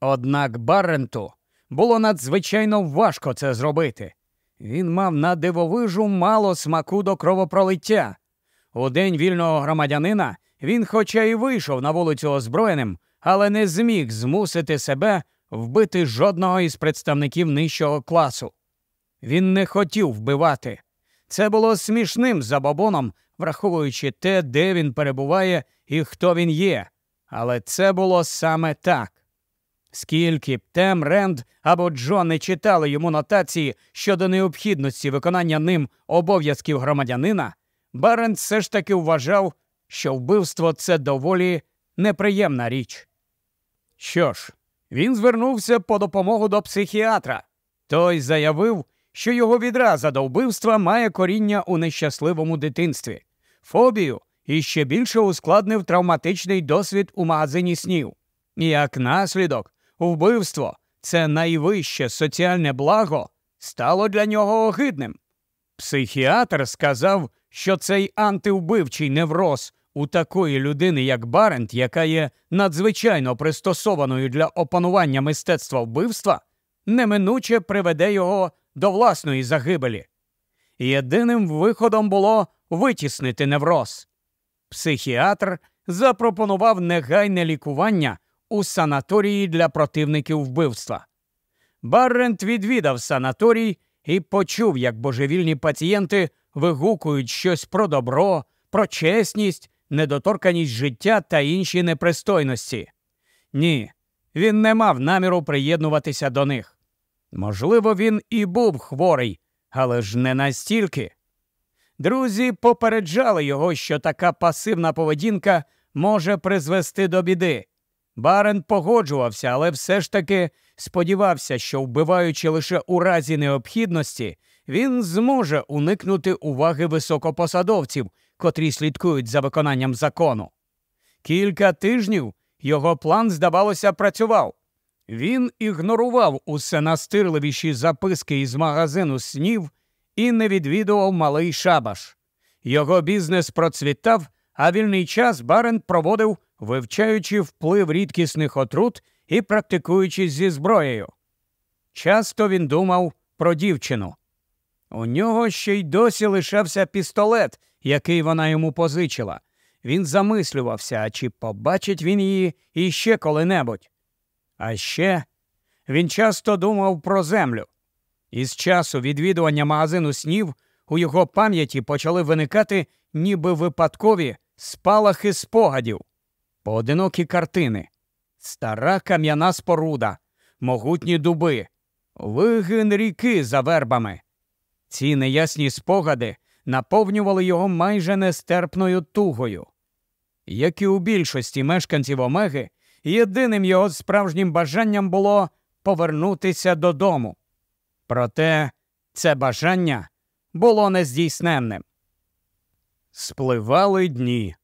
Speaker 1: Однак Барренту було надзвичайно важко це зробити. Він мав на дивовижу мало смаку до кровопролиття. У день вільного громадянина він, хоча й вийшов на вулицю озброєним, але не зміг змусити себе вбити жодного із представників нижчого класу. Він не хотів вбивати. Це було смішним забобоном, враховуючи те, де він перебуває і хто він є. Але це було саме так. Скільки б Тем Ренд або Джо не читали йому нотації щодо необхідності виконання ним обов'язків громадянина, Барент все ж таки вважав, що вбивство це доволі неприємна річ. Що ж, він звернувся по допомогу до психіатра. Той заявив, що його відраза до вбивства має коріння у нещасливому дитинстві, фобію і ще більше ускладнив травматичний досвід у магазині снів. Як наслідок, вбивство це найвище соціальне благо, стало для нього огидним. Психіатр сказав, що цей антивбивчий невроз у такої людини, як Барент, яка є надзвичайно пристосованою для опанування мистецтва вбивства, неминуче приведе його до власної загибелі. Єдиним виходом було витіснити невроз. Психіатр запропонував негайне лікування у санаторії для противників вбивства. Баррент відвідав санаторій і почув, як божевільні пацієнти вигукують щось про добро, про чесність, недоторканість життя та інші непристойності. Ні, він не мав наміру приєднуватися до них. Можливо, він і був хворий, але ж не настільки. Друзі попереджали його, що така пасивна поведінка може призвести до біди. Барен погоджувався, але все ж таки сподівався, що, вбиваючи лише у разі необхідності, він зможе уникнути уваги високопосадовців, котрі слідкують за виконанням закону. Кілька тижнів його план, здавалося, працював. Він ігнорував усе настирливіші записки із магазину снів і не відвідував малий шабаш. Його бізнес процвітав, а вільний час Барент проводив, вивчаючи вплив рідкісних отрут і практикуючись зі зброєю. Часто він думав про дівчину. У нього ще й досі лишався пістолет, який вона йому позичила. Він замислювався, чи побачить він її іще коли-небудь. А ще він часто думав про землю. Із часу відвідування магазину снів у його пам'яті почали виникати ніби випадкові спалахи спогадів, поодинокі картини, стара кам'яна споруда, могутні дуби, вигин ріки за вербами. Ці неясні спогади наповнювали його майже нестерпною тугою. Як і у більшості мешканців Омеги, єдиним його справжнім бажанням було повернутися додому. Проте це бажання було нездійсненним. Спливали дні.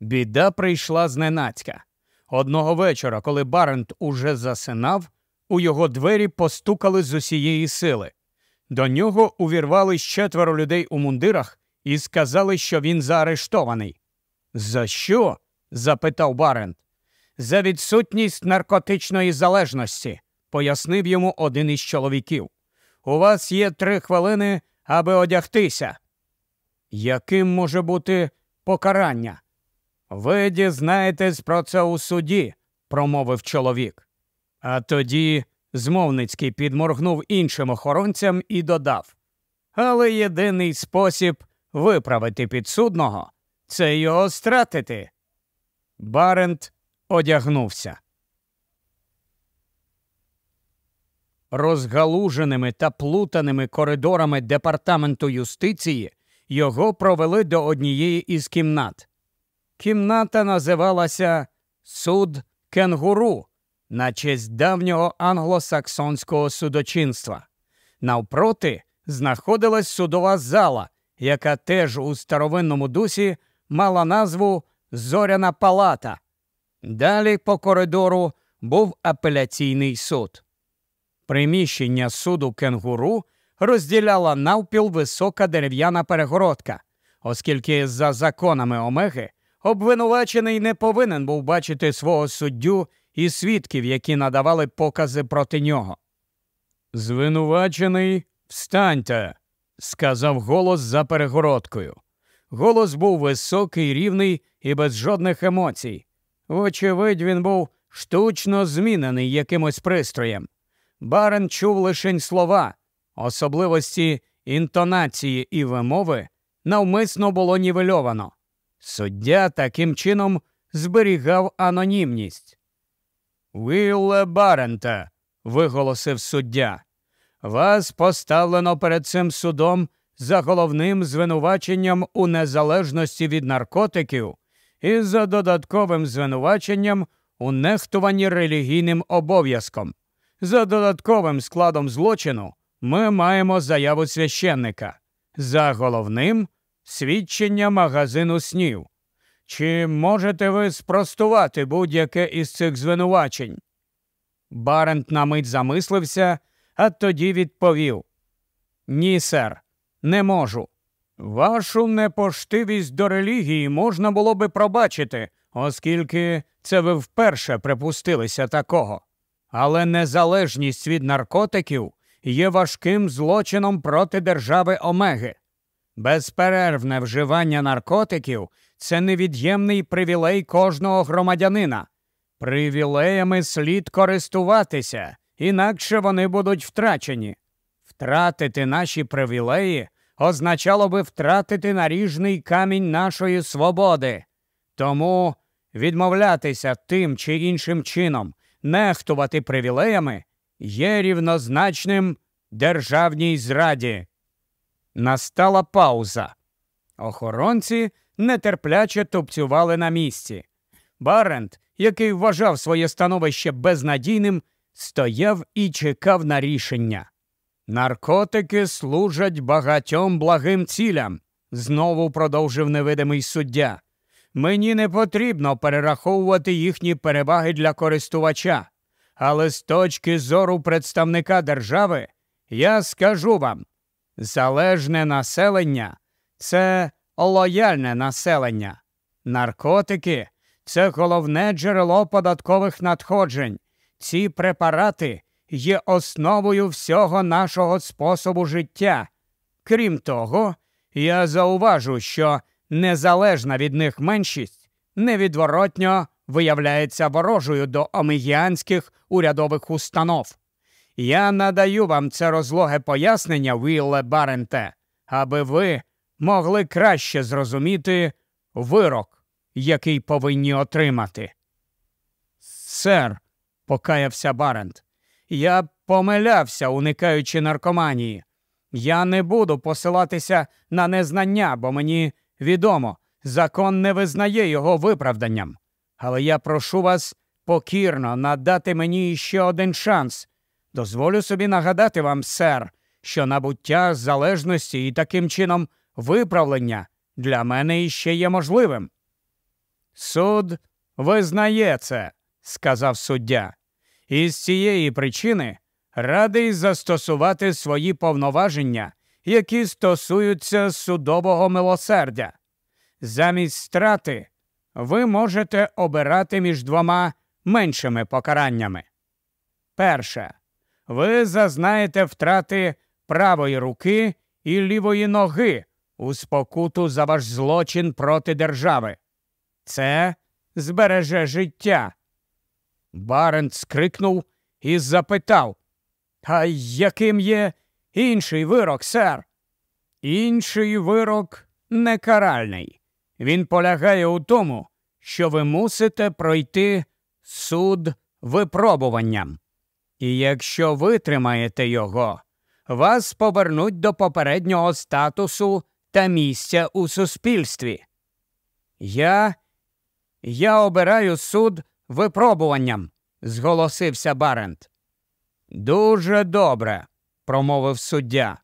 Speaker 1: Біда прийшла зненацька. Одного вечора, коли Барент уже засинав, у його двері постукали з усієї сили. До нього увірвались четверо людей у мундирах і сказали, що він заарештований. За що? запитав Барент. За відсутність наркотичної залежності, пояснив йому один із чоловіків. У вас є три хвилини, аби одягтися. Яким може бути покарання? Ви дізнаєтесь про це у суді, промовив чоловік. А тоді змовницький підморгнув іншим охоронцям і додав. Але єдиний спосіб виправити підсудного це його стратити. Барент одягнувся. Розгалуженими та плутаними коридорами департаменту юстиції його провели до однієї із кімнат. Кімната називалася Суд кенгуру на честь давнього англосаксонського судочинства. Навпроти знаходилась судова зала, яка теж у старовинному дусі мала назву Зоряна палата. Далі по коридору був апеляційний суд. Приміщення суду кенгуру розділяла навпіл висока дерев'яна перегородка, оскільки за законами Омеги обвинувачений не повинен був бачити свого суддю і свідків, які надавали покази проти нього. Звинувачений, встаньте, сказав голос за перегородкою. Голос був високий, рівний і без жодних емоцій. Вочевидь, він був штучно змінений якимось пристроєм. Барен чув лишень слова, особливості інтонації і вимови навмисно було нівельовано. Суддя таким чином зберігав анонімність. Вілле Баренте, виголосив суддя, вас поставлено перед цим судом за головним звинуваченням у незалежності від наркотиків і за додатковим звинуваченням у нехтуванні релігійним обов'язком. За додатковим складом злочину ми маємо заяву священника. За головним свідчення магазину снів. Чи можете ви спростувати будь-яке із цих звинувачень? Барент на мить замислився, а тоді відповів Ні, сер, не можу. Вашу непоштивість до релігії можна було би пробачити, оскільки це ви вперше припустилися такого. Але незалежність від наркотиків є важким злочином проти держави Омеги. Безперервне вживання наркотиків це невід'ємний привілей кожного громадянина. Привілеями слід користуватися, інакше вони будуть втрачені. Втратити наші привілеї означало би втратити наріжний камінь нашої свободи. Тому відмовлятися тим чи іншим чином, нехтувати привілеями є рівнозначним державній зраді. Настала пауза. Охоронці нетерпляче тупцювали на місці. Барент, який вважав своє становище безнадійним, стояв і чекав на рішення. Наркотики служать багатьом благим цілям, знову продовжив невидимий суддя. Мені не потрібно перераховувати їхні переваги для користувача, але з точки зору представника держави я скажу вам залежне населення це лояльне населення. Наркотики це головне джерело податкових надходжень. Ці препарати є основою всього нашого способу життя. Крім того, я зауважу, що незалежна від них меншість невідворотньо виявляється ворожою до омегіанських урядових установ. Я надаю вам це розлоге пояснення, Вілле Баренте, аби ви могли краще зрозуміти вирок, який повинні отримати. Сер, покаявся Барент, я помилявся, уникаючи наркоманії. Я не буду посилатися на незнання, бо мені відомо, закон не визнає його виправданням. Але я прошу вас покірно надати мені ще один шанс. Дозволю собі нагадати вам, сер, що набуття залежності і таким чином виправлення для мене іще є можливим. Суд визнає це, сказав суддя, і з цієї причини радий застосувати свої повноваження, які стосуються судового милосердя. Замість страти ви можете обирати між двома меншими покараннями. Перше, ви зазнаєте втрати правої руки і лівої ноги у спокуту за ваш злочин проти держави. Це збереже життя. Барент скрикнув і запитав А яким є інший вирок, сер? Інший вирок не каральний. Він полягає у тому, що ви мусите пройти суд випробуванням. І якщо витримаєте його, вас повернуть до попереднього статусу та місця у суспільстві. Я я обираю суд випробуванням, зголосився Барент. Дуже добре, промовив суддя.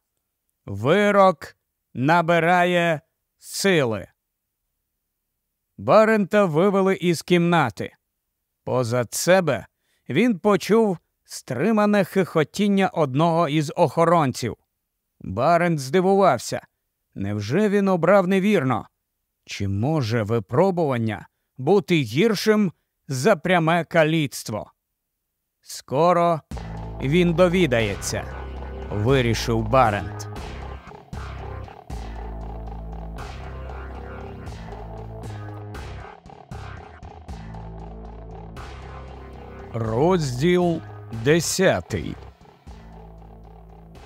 Speaker 1: Вирок набирає сили. Барента вивели із кімнати. Позад себе він почув стримане хихотіння одного із охоронців. Барент здивувався. Невже він обрав невірно? Чи може випробування бути гіршим за пряме каліцтво? Скоро він довідається, вирішив Барент. Розділ десятий.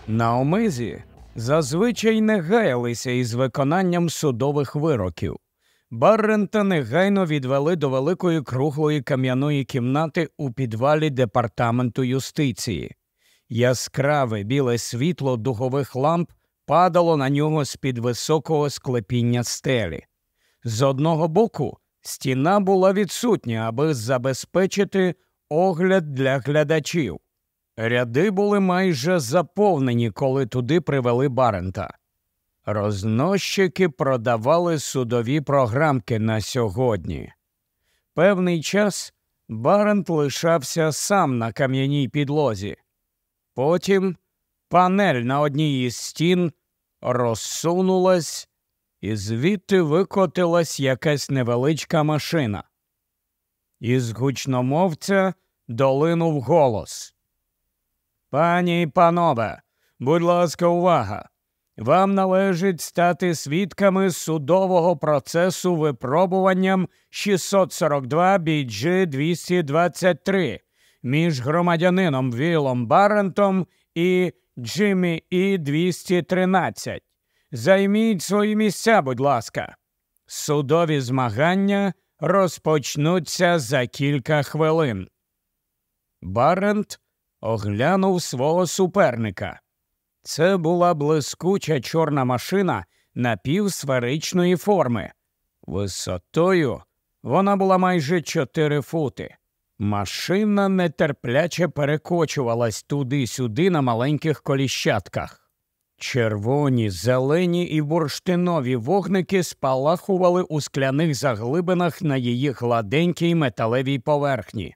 Speaker 1: На омизі зазвичай не гаялися із виконанням судових вироків. Баррента негайно відвели до великої круглої кам'яної кімнати у підвалі департаменту юстиції. Яскраве біле світло духових ламп падало на нього з під високого склепіння стелі. З одного боку стіна була відсутня, аби забезпечити огляд для глядачів. Ряди були майже заповнені, коли туди привели Барента. Рознощики продавали судові програмки на сьогодні. Певний час Барент лишався сам на кам'яній підлозі. Потім панель на одній із стін розсунулась, і звідти викотилась якась невеличка машина. Із гучномовця долинув голос. Пані й панове, будь ласка, увага! Вам належить стати свідками судового процесу випробуванням 642 BG 223 між громадянином Вілом Баррентом і Джиммі І 213. Займіть свої місця, будь ласка. Судові змагання розпочнуться за кілька хвилин. Барент оглянув свого суперника. Це була блискуча чорна машина напівсферичної форми. Висотою вона була майже чотири фути. Машина нетерпляче перекочувалась туди-сюди на маленьких коліщатках. Червоні, зелені і бурштинові вогники спалахували у скляних заглибинах на її гладенькій металевій поверхні.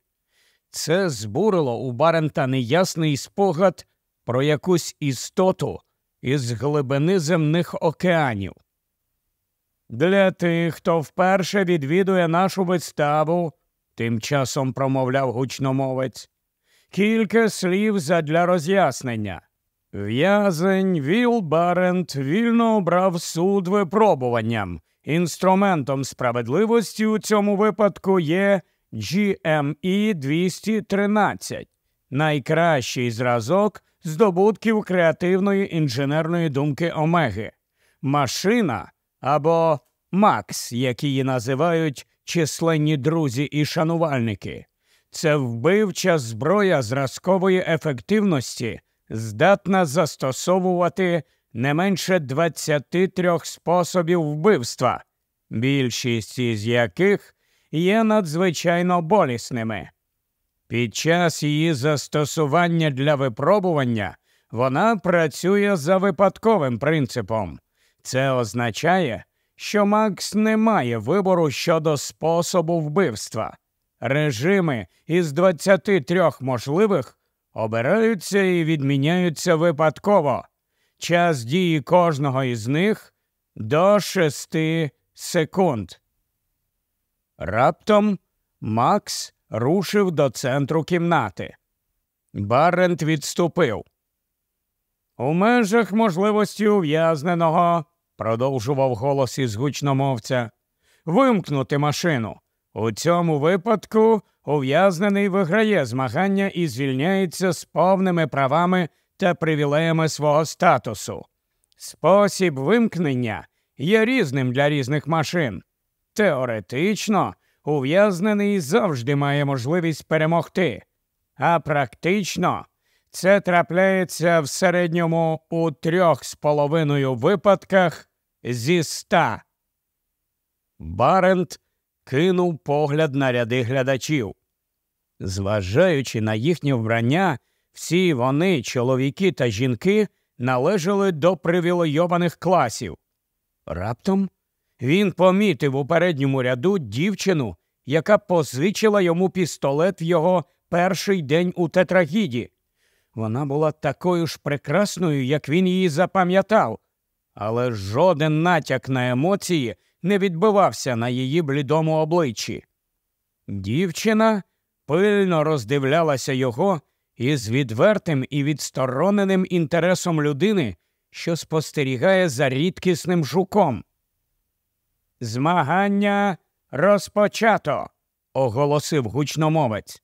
Speaker 1: Це збурило у Барента неясний спогад про якусь істоту із глибини земних океанів. Для тих, хто вперше відвідує нашу виставу, тим часом промовляв гучномовець, кілька слів задля роз'яснення. В'язень Віл Барент вільно обрав суд випробуванням. Інструментом справедливості у цьому випадку є GME 213, найкращий зразок здобутків креативної інженерної думки Омеги, машина або Макс, як її називають численні друзі і шанувальники. Це вбивча зброя зразкової ефективності, здатна застосовувати не менше 23 способів вбивства, більшість із яких є надзвичайно болісними. Під час її застосування для випробування вона працює за випадковим принципом. Це означає, що Макс не має вибору щодо способу вбивства. Режими із 23 можливих обираються і відміняються випадково. Час дії кожного із них до 6 секунд. Раптом Макс рушив до центру кімнати. Барент відступив. У межах можливості ув'язненого, продовжував голос із гучномовця, вимкнути машину. У цьому випадку ув'язнений виграє змагання і звільняється з повними правами та привілеями свого статусу. Спосіб вимкнення є різним для різних машин. Теоретично ув'язнений завжди має можливість перемогти, а практично це трапляється в середньому у трьох з половиною випадках зі ста. Барент кинув погляд на ряди глядачів. Зважаючи на їхнє вбрання, всі вони, чоловіки та жінки, належали до привілейованих класів. Раптом він помітив у передньому ряду дівчину, яка позичила йому пістолет в його перший день у тетрагіді. Вона була такою ж прекрасною, як він її запам'ятав, але жоден натяк на емоції не відбивався на її блідому обличчі. Дівчина пильно роздивлялася його із відвертим і відстороненим інтересом людини, що спостерігає за рідкісним жуком. Змагання розпочато, оголосив гучномовець.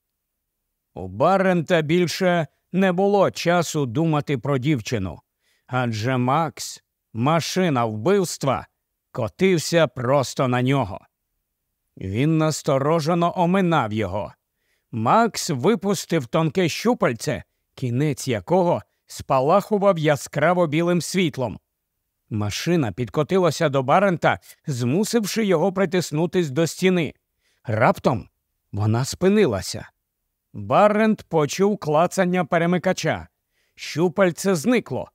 Speaker 1: У Баррента більше не було часу думати про дівчину, адже Макс, машина вбивства, котився просто на нього. Він насторожено оминав його. Макс випустив тонке щупальце, кінець якого спалахував яскраво білим світлом. Машина підкотилася до Барента, змусивши його притиснутись до стіни. Раптом вона спинилася. Барент почув клацання перемикача. Щупальце зникло.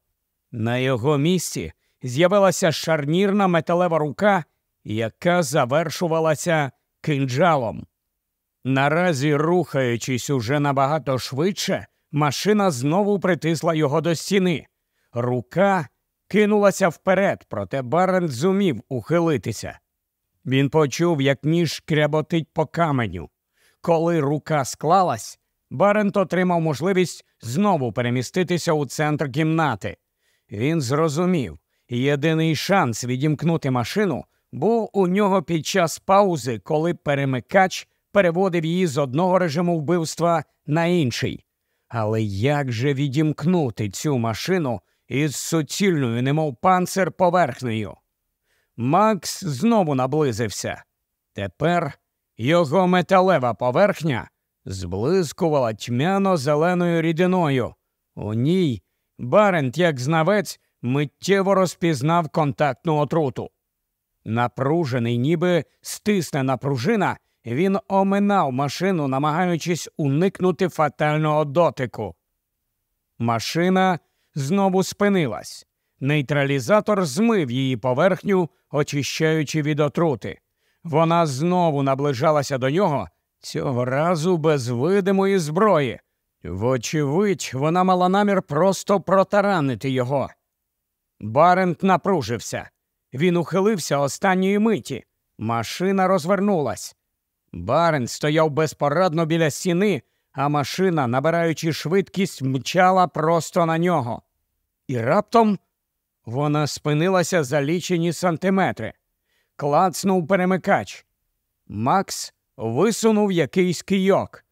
Speaker 1: На його місці з'явилася шарнірна металева рука, яка завершувалася кинджалом. Наразі, рухаючись уже набагато швидше, машина знову притисла його до стіни. Рука кинулася вперед, проте Барент зумів ухилитися. Він почув, як ніж кряботить по каменю. Коли рука склалась, Барент отримав можливість знову переміститися у центр кімнати. Він зрозумів, єдиний шанс відімкнути машину був у нього під час паузи, коли перемикач переводив її з одного режиму вбивства на інший. Але як же відімкнути цю машину із суцільною, немов панцир поверхнею? Макс знову наблизився. Тепер його металева поверхня зблискувала тьмяно зеленою рідиною. У ній Барент, як знавець, миттєво розпізнав контактну отруту. Напружений, ніби стиснена пружина, він оминав машину, намагаючись уникнути фатального дотику. Машина знову спинилась. Нейтралізатор змив її поверхню, очищаючи від отрути. Вона знову наближалася до нього, цього разу без видимої зброї. Вочевидь, вона мала намір просто протаранити його. Барент напружився. Він ухилився останньої миті. Машина розвернулась. Барент стояв безпорадно біля стіни, а машина, набираючи швидкість, мчала просто на нього. І раптом вона спинилася за лічені сантиметри. Клацнув перемикач. Макс висунув якийсь кийок.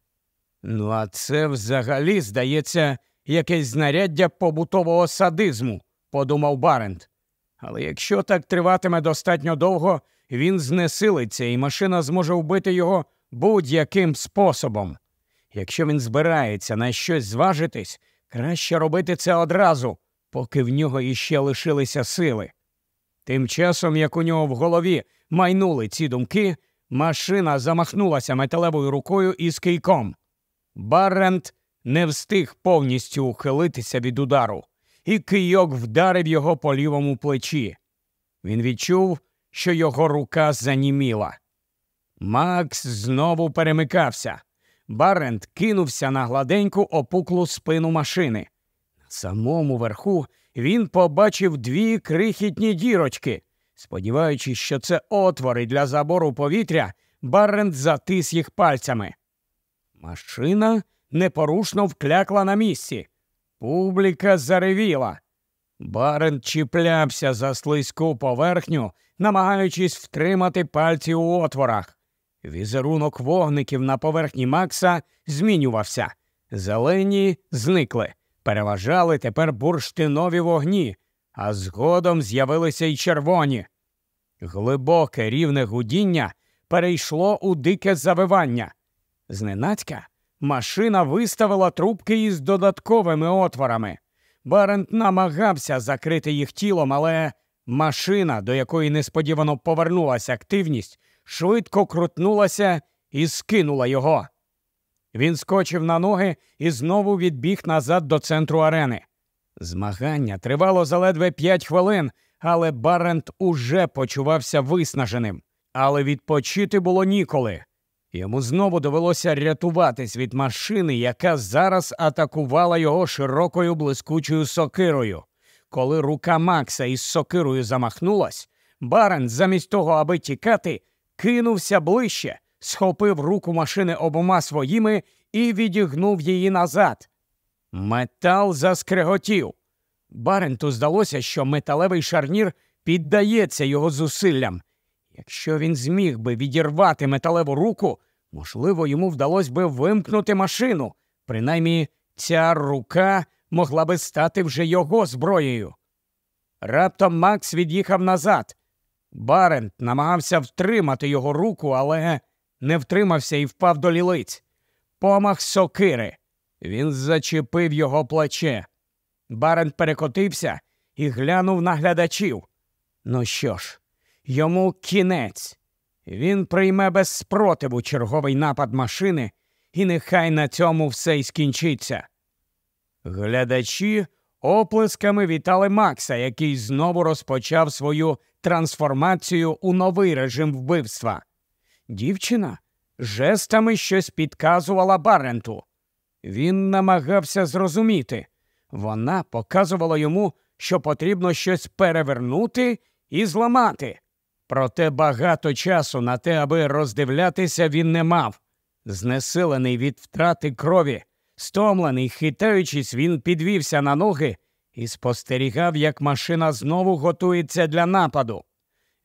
Speaker 1: Ну, а це взагалі, здається, якесь знаряддя побутового садизму, подумав Барент. Але якщо так триватиме достатньо довго, він знесилиться, і машина зможе вбити його будь-яким способом. Якщо він збирається на щось зважитись, краще робити це одразу, поки в нього іще лишилися сили. Тим часом, як у нього в голові майнули ці думки, машина замахнулася металевою рукою із кийком. Баррент не встиг повністю ухилитися від удару, і кийок вдарив його по лівому плечі. Він відчув, що його рука заніміла. Макс знову перемикався. Барент кинувся на гладеньку опуклу спину машини. Самому верху він побачив дві крихітні дірочки. Сподіваючись, що це отвори для забору повітря, Барент затис їх пальцями. Машина непорушно вклякла на місці. Публіка заревіла. Барент чіплявся за слизьку поверхню, намагаючись втримати пальці у отворах. Візерунок вогників на поверхні Макса змінювався. Зелені зникли, переважали тепер бурштинові вогні, а згодом з'явилися й червоні. Глибоке рівне гудіння перейшло у дике завивання. Зненацька машина виставила трубки із додатковими отворами. Барент намагався закрити їх тілом, але машина, до якої несподівано повернулася активність, швидко крутнулася і скинула його. Він скочив на ноги і знову відбіг назад до центру арени. Змагання тривало заледве п'ять хвилин, але Барент уже почувався виснаженим. Але відпочити було ніколи. Йому знову довелося рятуватись від машини, яка зараз атакувала його широкою блискучою сокирою. Коли рука Макса із сокирою замахнулась, Барент, замість того, аби тікати, кинувся ближче, схопив руку машини обома своїми і відігнув її назад. Метал заскреготів. Баренту здалося, що металевий шарнір піддається його зусиллям. Якщо він зміг би відірвати металеву руку, можливо, йому вдалося би вимкнути машину. Принаймні, ця рука могла би стати вже його зброєю. Раптом Макс від'їхав назад. Барент намагався втримати його руку, але не втримався і впав до лілиць. Помах сокири. Він зачепив його плече. Барент перекотився і глянув на глядачів. Ну що ж, йому кінець. Він прийме без спротиву черговий напад машини, і нехай на цьому все й скінчиться. Глядачі оплесками вітали Макса, який знову розпочав свою трансформацію у новий режим вбивства. Дівчина жестами щось підказувала Баренту. Він намагався зрозуміти. Вона показувала йому, що потрібно щось перевернути і зламати. Проте багато часу на те, аби роздивлятися, він не мав. Знесилений від втрати крові, стомлений, хитаючись, він підвівся на ноги і спостерігав, як машина знову готується для нападу.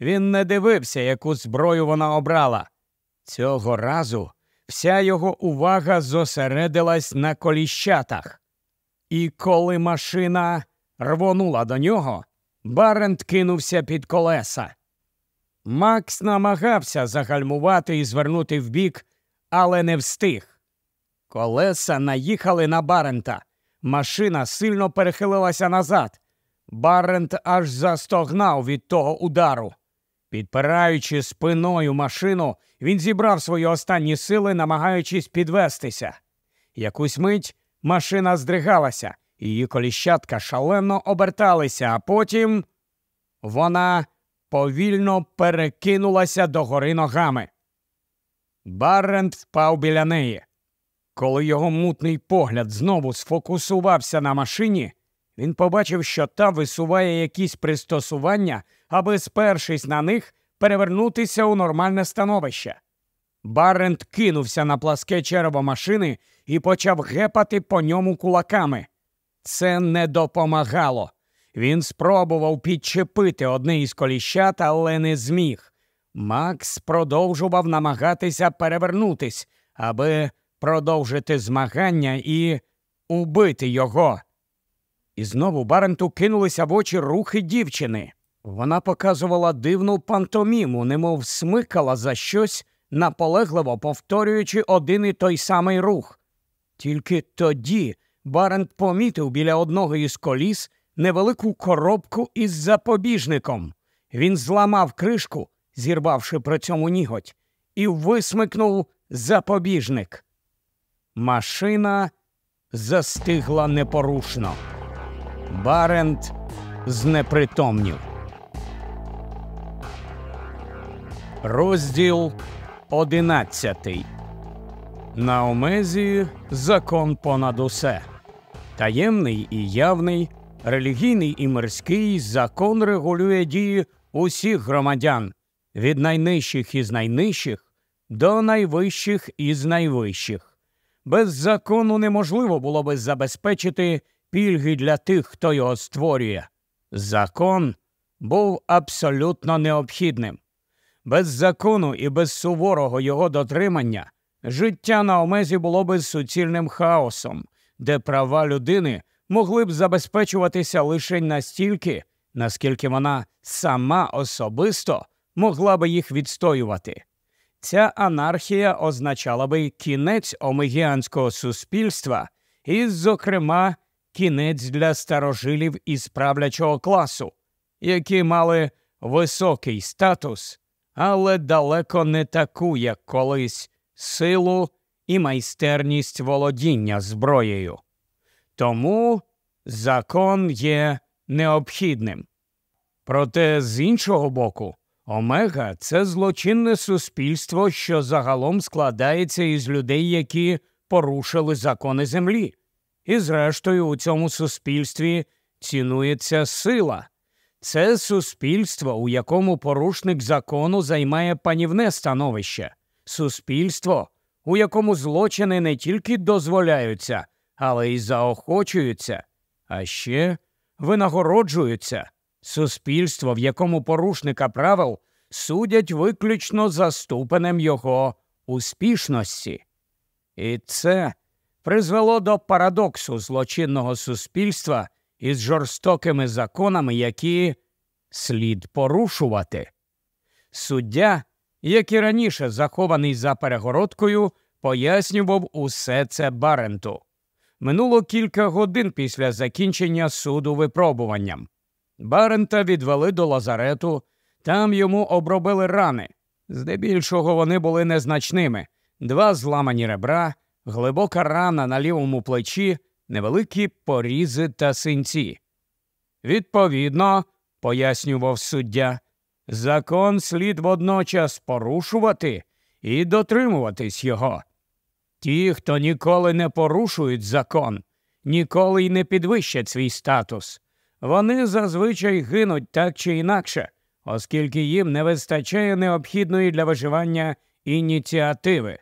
Speaker 1: Він не дивився, яку зброю вона обрала. Цього разу вся його увага зосередилась на коліщатах. І коли машина рвонула до нього, Барент кинувся під колеса. Макс намагався загальмувати і звернути вбік, але не встиг. Колеса наїхали на Барента. Машина сильно перехилилася назад. Барент аж застогнав від того удару. Підпираючи спиною машину, він зібрав свої останні сили, намагаючись підвестися. Якусь мить машина здригалася, її коліщатка шалено оберталися, а потім вона повільно перекинулася догори ногами. Баррент впав біля неї. Коли його мутний погляд знову сфокусувався на машині, він побачив, що та висуває якісь пристосування, аби, спершись на них, перевернутися у нормальне становище. Баррент кинувся на пласке черево машини і почав гепати по ньому кулаками. Це не допомагало. Він спробував підчепити одне із коліщат, але не зміг. Макс продовжував намагатися перевернутись, аби продовжити змагання і убити його. І знову Баренту кинулися в очі рухи дівчини. Вона показувала дивну пантоміму, немов смикала за щось, наполегливо повторюючи один і той самий рух. Тільки тоді Барент помітив біля одного із коліс невелику коробку із запобіжником. Він зламав кришку, зірвавши при цьому ніготь, і висмикнув запобіжник. Машина застигла непорушно. Барент знепритомнів. Розділ одинадцятий. На Омезі закон понад усе. Таємний і явний, релігійний і мирський закон регулює дії усіх громадян від найнижчих із найнижчих до найвищих із найвищих. Без закону неможливо було би забезпечити пільги для тих, хто його створює. Закон був абсолютно необхідним. Без закону і без суворого його дотримання життя на Омезі було би суцільним хаосом, де права людини могли б забезпечуватися лише настільки, наскільки вона сама особисто могла би їх відстоювати. Ця анархія означала би кінець омегіанського суспільства і, зокрема, кінець для старожилів із правлячого класу, які мали високий статус, але далеко не таку, як колись, силу і майстерність володіння зброєю. Тому закон є необхідним. Проте з іншого боку, Омега це злочинне суспільство, що загалом складається із людей, які порушили закони землі. І, зрештою, у цьому суспільстві цінується сила. Це суспільство, у якому порушник закону займає панівне становище, суспільство, у якому злочини не тільки дозволяються, але й заохочуються, а ще винагороджуються. Суспільство, в якому порушника правил судять виключно за ступенем його успішності. І це призвело до парадоксу злочинного суспільства із жорстокими законами, які слід порушувати. Суддя, як і раніше захований за перегородкою, пояснював усе це Баренту. Минуло кілька годин після закінчення суду випробуванням. Барента відвели до лазарету, там йому обробили рани. Здебільшого вони були незначними два зламані ребра, глибока рана на лівому плечі, невеликі порізи та синці. Відповідно, пояснював суддя, закон слід водночас порушувати і дотримуватись його. Ті, хто ніколи не порушують закон, ніколи й не підвищать свій статус. Вони зазвичай гинуть так чи інакше, оскільки їм не вистачає необхідної для виживання ініціативи.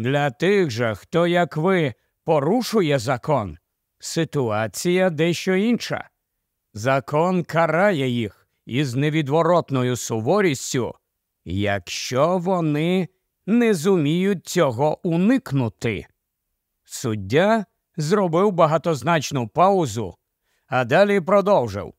Speaker 1: Для тих же, хто, як ви, порушує закон, ситуація дещо інша. Закон карає їх із невідворотною суворістю, якщо вони не зуміють цього уникнути. Суддя зробив багатозначну паузу, а далі продовжив.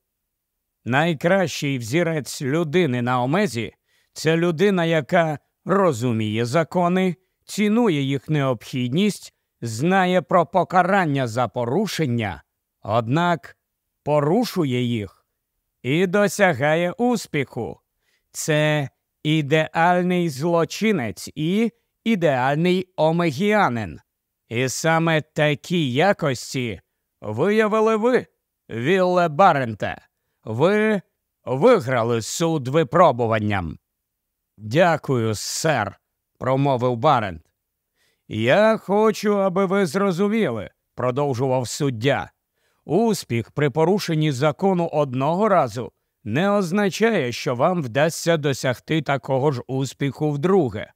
Speaker 1: Найкращий взірець людини на омезі це людина, яка розуміє закони, цінує їх необхідність, знає про покарання за порушення, однак порушує їх і досягає успіху. Це ідеальний злочинець і ідеальний омегіанин. І саме такі якості виявили ви, Вілле Баренте. Ви виграли суд випробуванням. Дякую, сер, промовив Барент. Я хочу, аби ви зрозуміли, продовжував суддя. Успіх при порушенні закону одного разу не означає, що вам вдасться досягти такого ж успіху вдруге.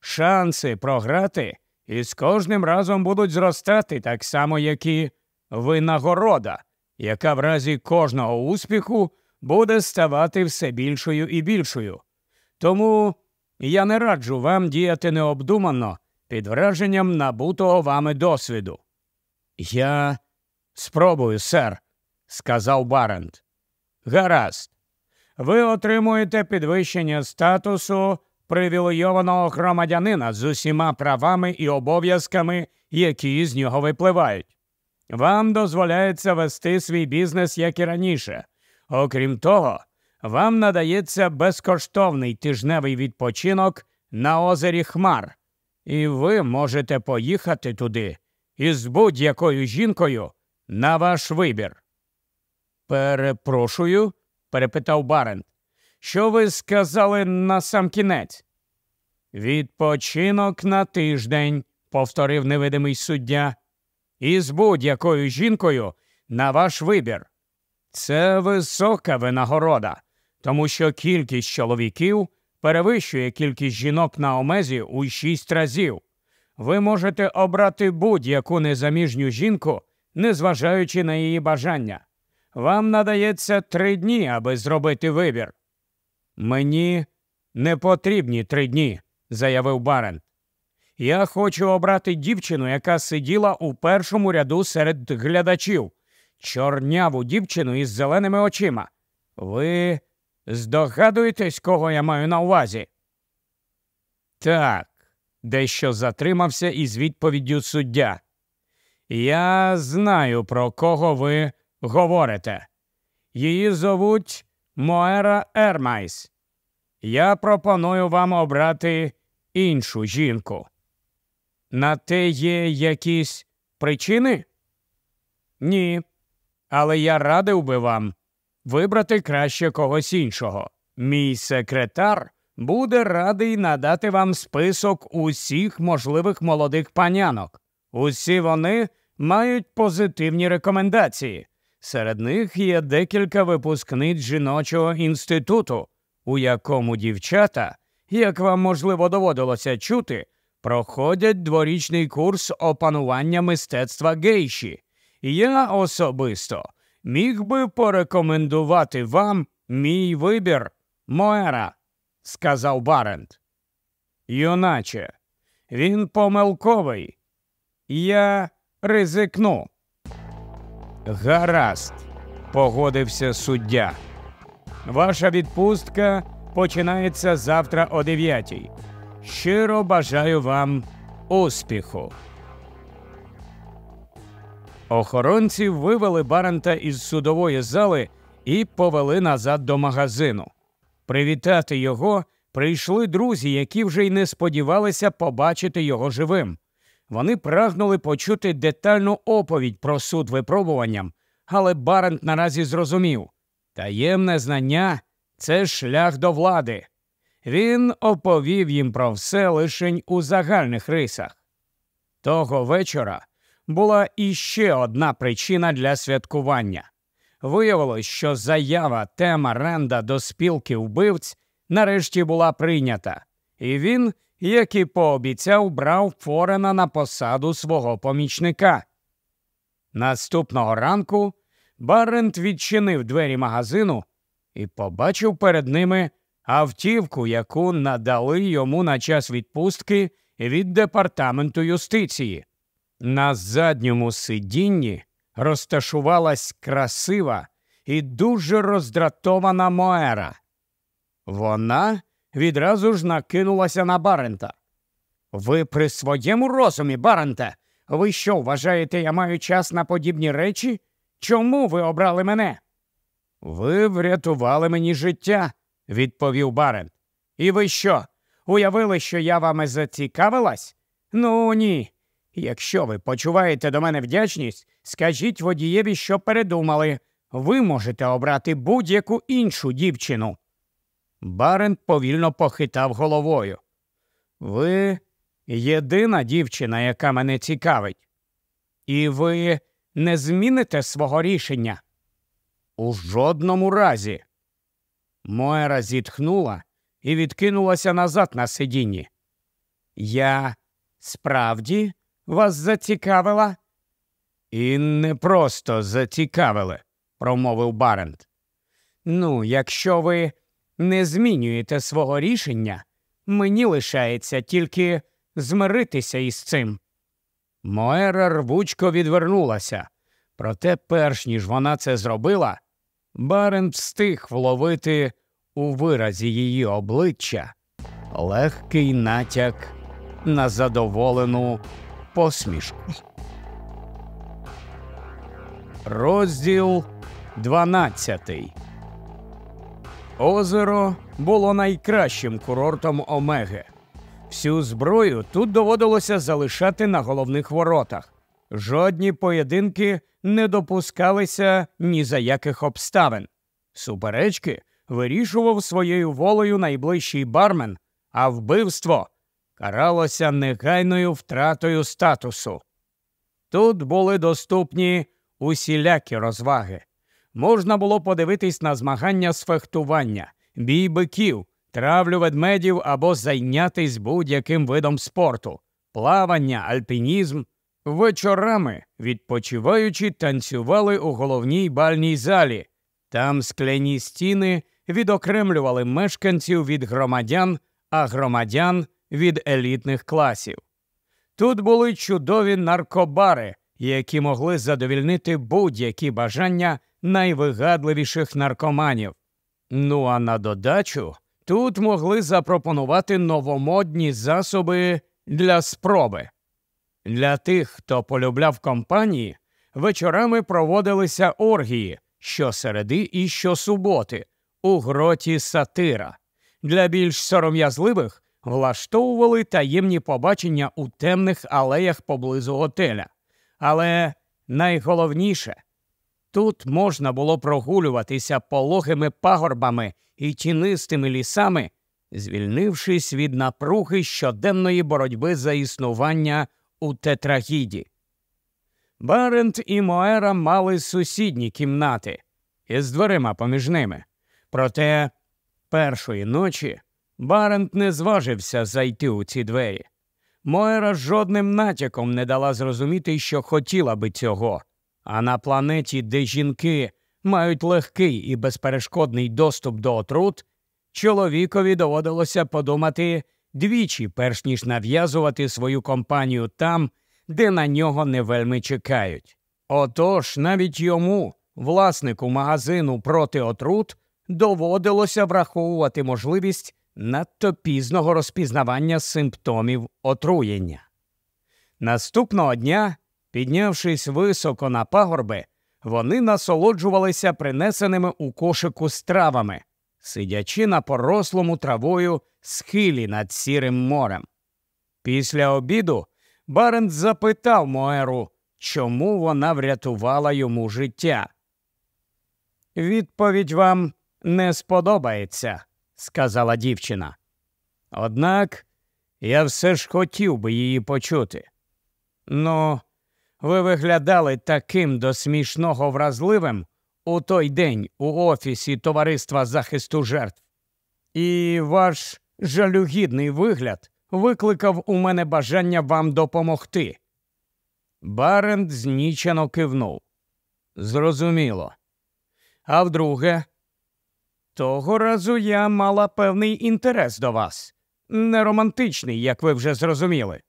Speaker 1: Шанси програти із кожним разом будуть зростати так само, як і винагорода, яка в разі кожного успіху буде ставати все більшою і більшою. Тому я не раджу вам діяти необдумано під враженням набутого вами досвіду. Я спробую, сер, сказав Барент. Гаразд. Ви отримуєте підвищення статусу привілейованого громадянина з усіма правами і обов'язками, які з нього випливають. Вам дозволяється вести свій бізнес, як і раніше. Окрім того, вам надається безкоштовний тижневий відпочинок на озері Хмар, і ви можете поїхати туди із будь-якою жінкою на ваш вибір. Перепрошую, перепитав Барент. Що ви сказали на сам кінець? Відпочинок на тиждень, повторив невидимий суддя, із будь-якою жінкою на ваш вибір. Це висока винагорода, тому що кількість чоловіків перевищує кількість жінок на омезі у шість разів. Ви можете обрати будь-яку незаміжню жінку, незважаючи на її бажання. Вам надається три дні, аби зробити вибір. Мені не потрібні три дні, заявив Барент. Я хочу обрати дівчину, яка сиділа у першому ряду серед глядачів, чорняву дівчину із зеленими очима. Ви здогадуєтесь, кого я маю на увазі? Так, дещо затримався із відповіддю суддя. Я знаю, про кого ви говорите. Її зовуть Моера Ермайс. Я пропоную вам обрати іншу жінку. На те є якісь причини? Ні. Але я радив би вам вибрати краще когось іншого. Мій секретар буде радий надати вам список усіх можливих молодих панянок. Усі вони мають позитивні рекомендації. Серед них є декілька випускниць жіночого інституту, у якому дівчата, як вам можливо доводилося чути, проходять дворічний курс опанування мистецтва гейші. Я особисто міг би порекомендувати вам мій вибір Моера, сказав Барент. Юначе, він помилковий. Я ризикну. Гаразд, погодився суддя. Ваша відпустка починається завтра о дев'ятій. Щиро бажаю вам успіху. Охоронці вивели Барента із судової зали і повели назад до магазину. Привітати його прийшли друзі, які вже й не сподівалися побачити його живим. Вони прагнули почути детальну оповідь про суд випробуванням, але Барент наразі зрозумів таємне знання це шлях до влади. Він оповів їм про все лишень у загальних рисах. Того вечора була іще одна причина для святкування. Виявилось, що заява тема Ренда до спілки вбивць нарешті була прийнята, і він, як і пообіцяв, брав Форена на посаду свого помічника. Наступного ранку Барент відчинив двері магазину і побачив перед ними автівку, яку надали йому на час відпустки від департаменту юстиції. На задньому сидінні розташувалась красива і дуже роздратована Моера. Вона відразу ж накинулася на Барента. Ви при своєму розумі, Баренте? Ви що вважаєте, я маю час на подібні речі? Чому ви обрали мене? Ви врятували мені життя, відповів Барент. І ви що? Уявили, що я вами зацікавилась? Ну ні. Якщо ви почуваєте до мене вдячність, скажіть водієві, що передумали. Ви можете обрати будь-яку іншу дівчину. Барент повільно похитав головою. Ви єдина дівчина, яка мене цікавить. І ви не зміните свого рішення? У жодному разі. Моера зітхнула і відкинулася назад на сидінні. Я справді вас зацікавила? І не просто зацікавили, промовив Барент. Ну, якщо ви не змінюєте свого рішення, мені лишається тільки змиритися із цим. Моера рвучко відвернулася, проте, перш ніж вона це зробила, Барент встиг вловити у виразі її обличчя легкий натяк на задоволену посмішку. Розділ 12 Озеро було найкращим курортом Омеги. Всю зброю тут доводилося залишати на головних воротах. Жодні поєдинки не допускалися ні за яких обставин. Суперечки вирішував своєю волею найближчий бармен, а вбивство каралося негайною втратою статусу. Тут були доступні усілякі розваги. Можна було подивитись на змагання з фехтування, бій биків, травлю ведмедів або зайнятись будь-яким видом спорту, плавання, альпінізм. Вечорами, відпочиваючи, танцювали у головній бальній залі. Там скляні стіни відокремлювали мешканців від громадян, а громадян від елітних класів. Тут були чудові наркобари, які могли задовільнити будь-які бажання найвигадливіших наркоманів. Ну а на додачу тут могли запропонувати новомодні засоби для спроби. Для тих, хто полюбляв компанії, вечорами проводилися оргії щосереди і щосуботи у гроті сатира. Для більш сором'язливих влаштовували таємні побачення у темних алеях поблизу готеля. Але найголовніше тут можна було прогулюватися пологими пагорбами і тінистими лісами, звільнившись від напруги щоденної боротьби за існування у тетрагіді. Барент і Моера мали сусідні кімнати із дверима поміж ними. Проте першої ночі Барент не зважився зайти у ці двері. Моера жодним натяком не дала зрозуміти, що хотіла би цього. А на планеті, де жінки мають легкий і безперешкодний доступ до отрут, чоловікові доводилося подумати двічі, перш ніж нав'язувати свою компанію там, де на нього не вельми чекають. Отож, навіть йому, власнику магазину проти отрут, доводилося враховувати можливість надто пізного розпізнавання симптомів отруєння. Наступного дня, піднявшись високо на пагорби, вони насолоджувалися принесеними у кошику стравами, сидячи на порослому травою схилі над сірим морем. Після обіду Барент запитав Моеру, чому вона врятувала йому життя. Відповідь вам не сподобається, сказала дівчина. Однак я все ж хотів би її почути. Ну, ви виглядали таким до смішного вразливим у той день у офісі Товариства захисту жертв, і ваш жалюгідний вигляд викликав у мене бажання вам допомогти. Барент знічено кивнув. Зрозуміло. А вдруге, того разу я мала певний інтерес до вас. Не романтичний, як ви вже зрозуміли.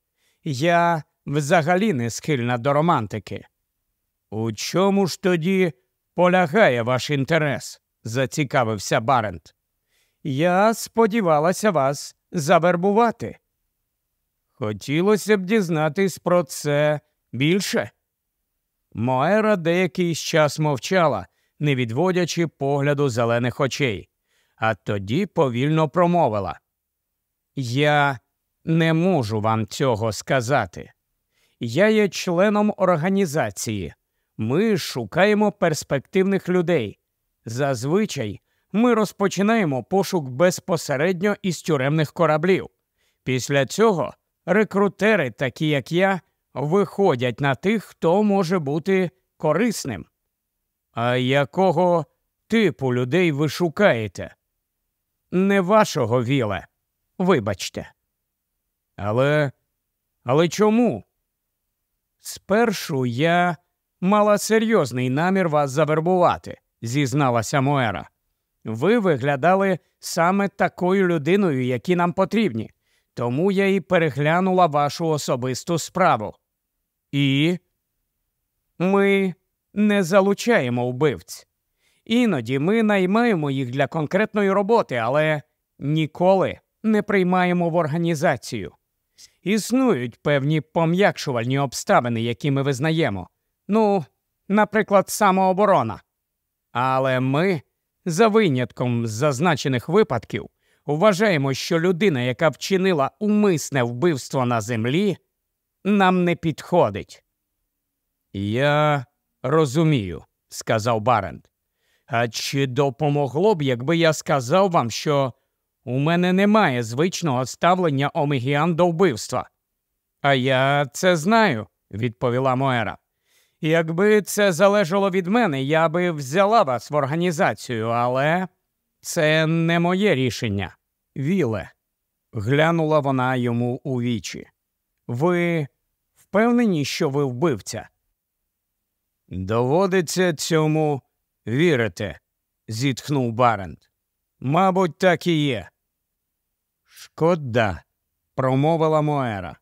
Speaker 1: Я взагалі не схильна до романтики. У чому ж тоді полягає ваш інтерес? зацікавився Барент. Я сподівалася вас завербувати. Хотілося б дізнатись про це більше. Моера деякий час мовчала, не відводячи погляду зелених очей, а тоді повільно промовила. Я не можу вам цього сказати. Я є членом організації. Ми шукаємо перспективних людей. Зазвичай ми розпочинаємо пошук безпосередньо із тюремних кораблів. Після цього рекрутери, такі як я, виходять на тих, хто може бути корисним. А якого типу людей ви шукаєте? Не вашого віле, вибачте. Але. Але чому? Спершу я мала серйозний намір вас завербувати, зізналася Моера. Ви виглядали саме такою людиною, які нам потрібні, тому я і переглянула вашу особисту справу. І ми не залучаємо вбивць. Іноді ми наймаємо їх для конкретної роботи, але ніколи не приймаємо в організацію. Існують певні пом'якшувальні обставини, які ми визнаємо. Ну, наприклад, самооборона. Але ми, за винятком зазначених випадків, вважаємо, що людина, яка вчинила умисне вбивство на землі, нам не підходить. Я розумію, сказав Барент. А чи допомогло б, якби я сказав вам, що у мене немає звичного ставлення омегіан до вбивства? А я це знаю, відповіла Моера. Якби це залежало від мене, я би взяла вас в організацію, але це не моє рішення. Віле, глянула вона йому у вічі. Ви впевнені, що ви вбивця? Доводиться цьому вірити, зітхнув Барент. Мабуть, так і є. Шкода, промовила Моера.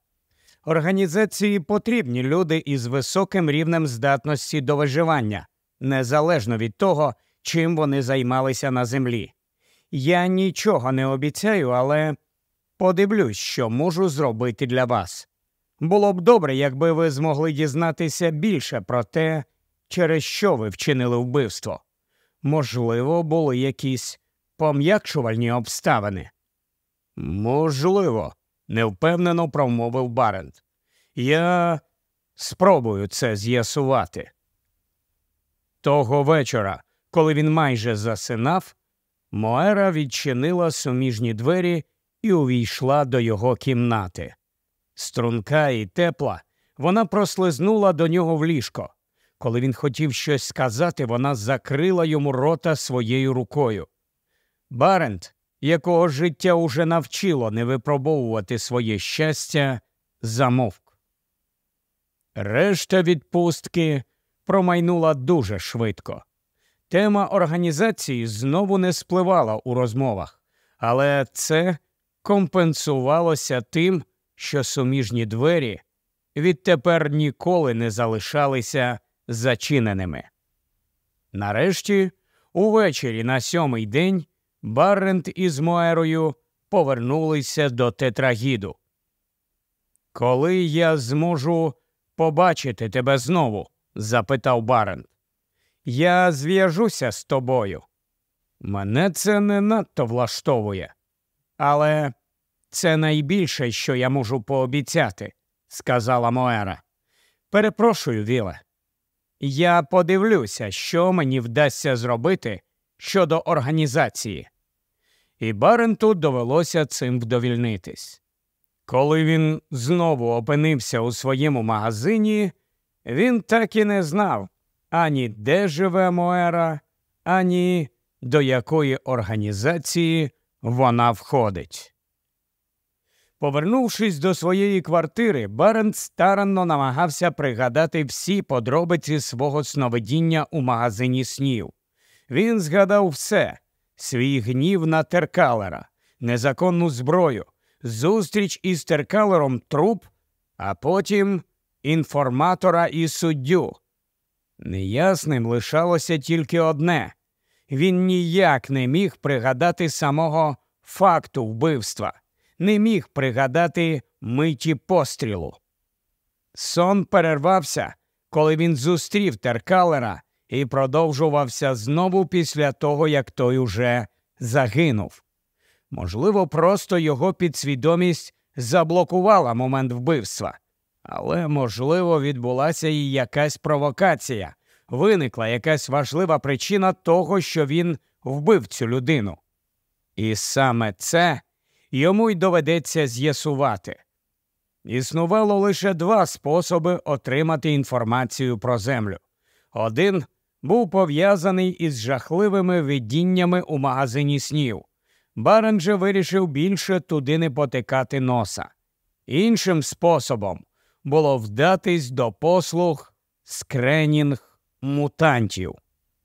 Speaker 1: Організації потрібні люди із високим рівнем здатності до виживання, незалежно від того, чим вони займалися на землі. Я нічого не обіцяю, але подивлюсь, що можу зробити для вас. Було б добре, якби ви змогли дізнатися більше про те, через що ви вчинили вбивство. Можливо, були якісь пом'якшувальні обставини. Можливо, невпевнено промовив Барент. Я спробую це з'ясувати. Того вечора, коли він майже засинав, Моера відчинила суміжні двері і увійшла до його кімнати. Струнка і тепла, вона прослизнула до нього в ліжко. Коли він хотів щось сказати, вона закрила йому рота своєю рукою. Барент, якого життя уже навчило не випробовувати своє щастя, замовк. Решта відпустки промайнула дуже швидко. Тема організації знову не спливала у розмовах, але це компенсувалося тим, що суміжні двері відтепер ніколи не залишалися зачиненими. Нарешті, увечері на сьомий день, Баррент із Моерою повернулися до тетрагіду. Коли я зможу побачити тебе знову? запитав Барент. Я зв'яжуся з тобою. Мене це не надто влаштовує, але це найбільше, що я можу пообіцяти, сказала Моера. Перепрошую, Віле. Я подивлюся, що мені вдасться зробити щодо організації. І Баренту довелося цим вдовільнитись. Коли він знову опинився у своєму магазині, він так і не знав ані де живе Моера, ані до якої організації вона входить. Повернувшись до своєї квартири, Барент старанно намагався пригадати всі подробиці свого сновидіння у магазині снів. Він згадав все свій гнів на теркалера, незаконну зброю, зустріч із теркалером труп, а потім інформатора і суддю. Неясним лишалося тільки одне він ніяк не міг пригадати самого факту вбивства, не міг пригадати миті пострілу. Сон перервався, коли він зустрів теркалера і продовжувався знову після того, як той уже загинув. Можливо, просто його підсвідомість заблокувала момент вбивства, але, можливо, відбулася і якась провокація, виникла якась важлива причина того, що він вбив цю людину. І саме це йому й доведеться з'ясувати. Існувало лише два способи отримати інформацію про землю. Один був пов'язаний із жахливими видіннями у магазині снів. Барен же вирішив більше туди не потикати носа. Іншим способом було вдатись до послуг скренінг мутантів.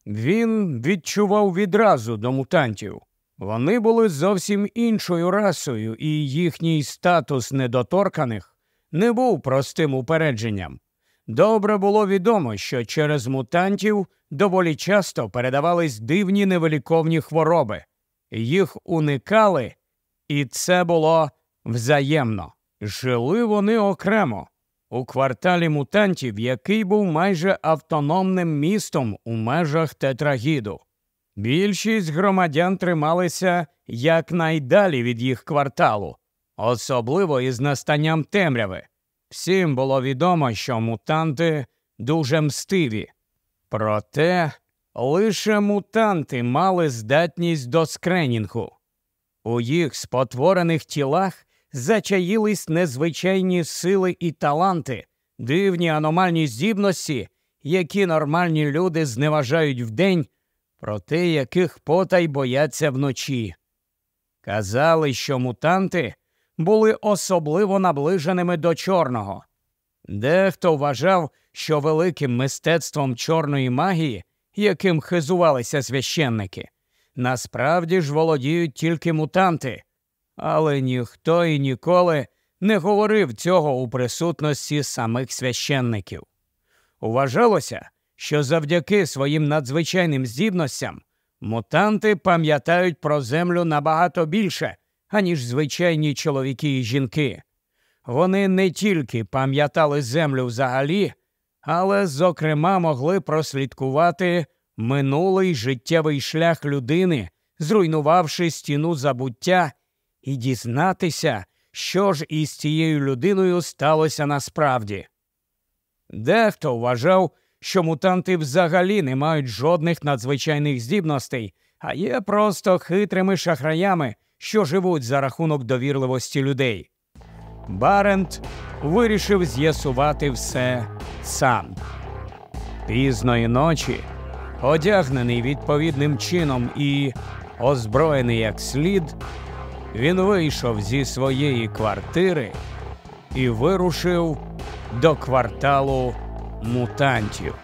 Speaker 1: Він відчував відразу до мутантів. Вони були зовсім іншою расою, і їхній статус недоторканих не був простим упередженням. Добре було відомо, що через мутантів доволі часто передавались дивні невеликовні хвороби, їх уникали, і це було взаємно. Жили вони окремо у кварталі мутантів, який був майже автономним містом у межах тетрагіду. Більшість громадян трималися якнайдалі від їх кварталу, особливо із настанням темряви. Всім було відомо, що мутанти дуже мстиві. Проте лише мутанти мали здатність до скренінгу. У їх спотворених тілах зачаїлись незвичайні сили і таланти, дивні аномальні здібності, які нормальні люди зневажають вдень, проте яких потай бояться вночі. Казали, що мутанти були особливо наближеними до чорного. Дехто вважав, що великим мистецтвом чорної магії, яким хизувалися священники, насправді ж володіють тільки мутанти, але ніхто і ніколи не говорив цього у присутності самих священників. Вважалося, що завдяки своїм надзвичайним здібностям мутанти пам'ятають про землю набагато більше, аніж звичайні чоловіки і жінки. Вони не тільки пам'ятали землю взагалі, але, зокрема, могли прослідкувати минулий життєвий шлях людини, зруйнувавши стіну забуття і дізнатися, що ж із цією людиною сталося насправді. Дехто вважав, що мутанти взагалі не мають жодних надзвичайних здібностей, а є просто хитрими шахраями, що живуть за рахунок довірливості людей. Барент вирішив з'ясувати все сам. Пізної ночі, одягнений відповідним чином і озброєний як слід, він вийшов зі своєї квартири і вирушив до кварталу мутантів.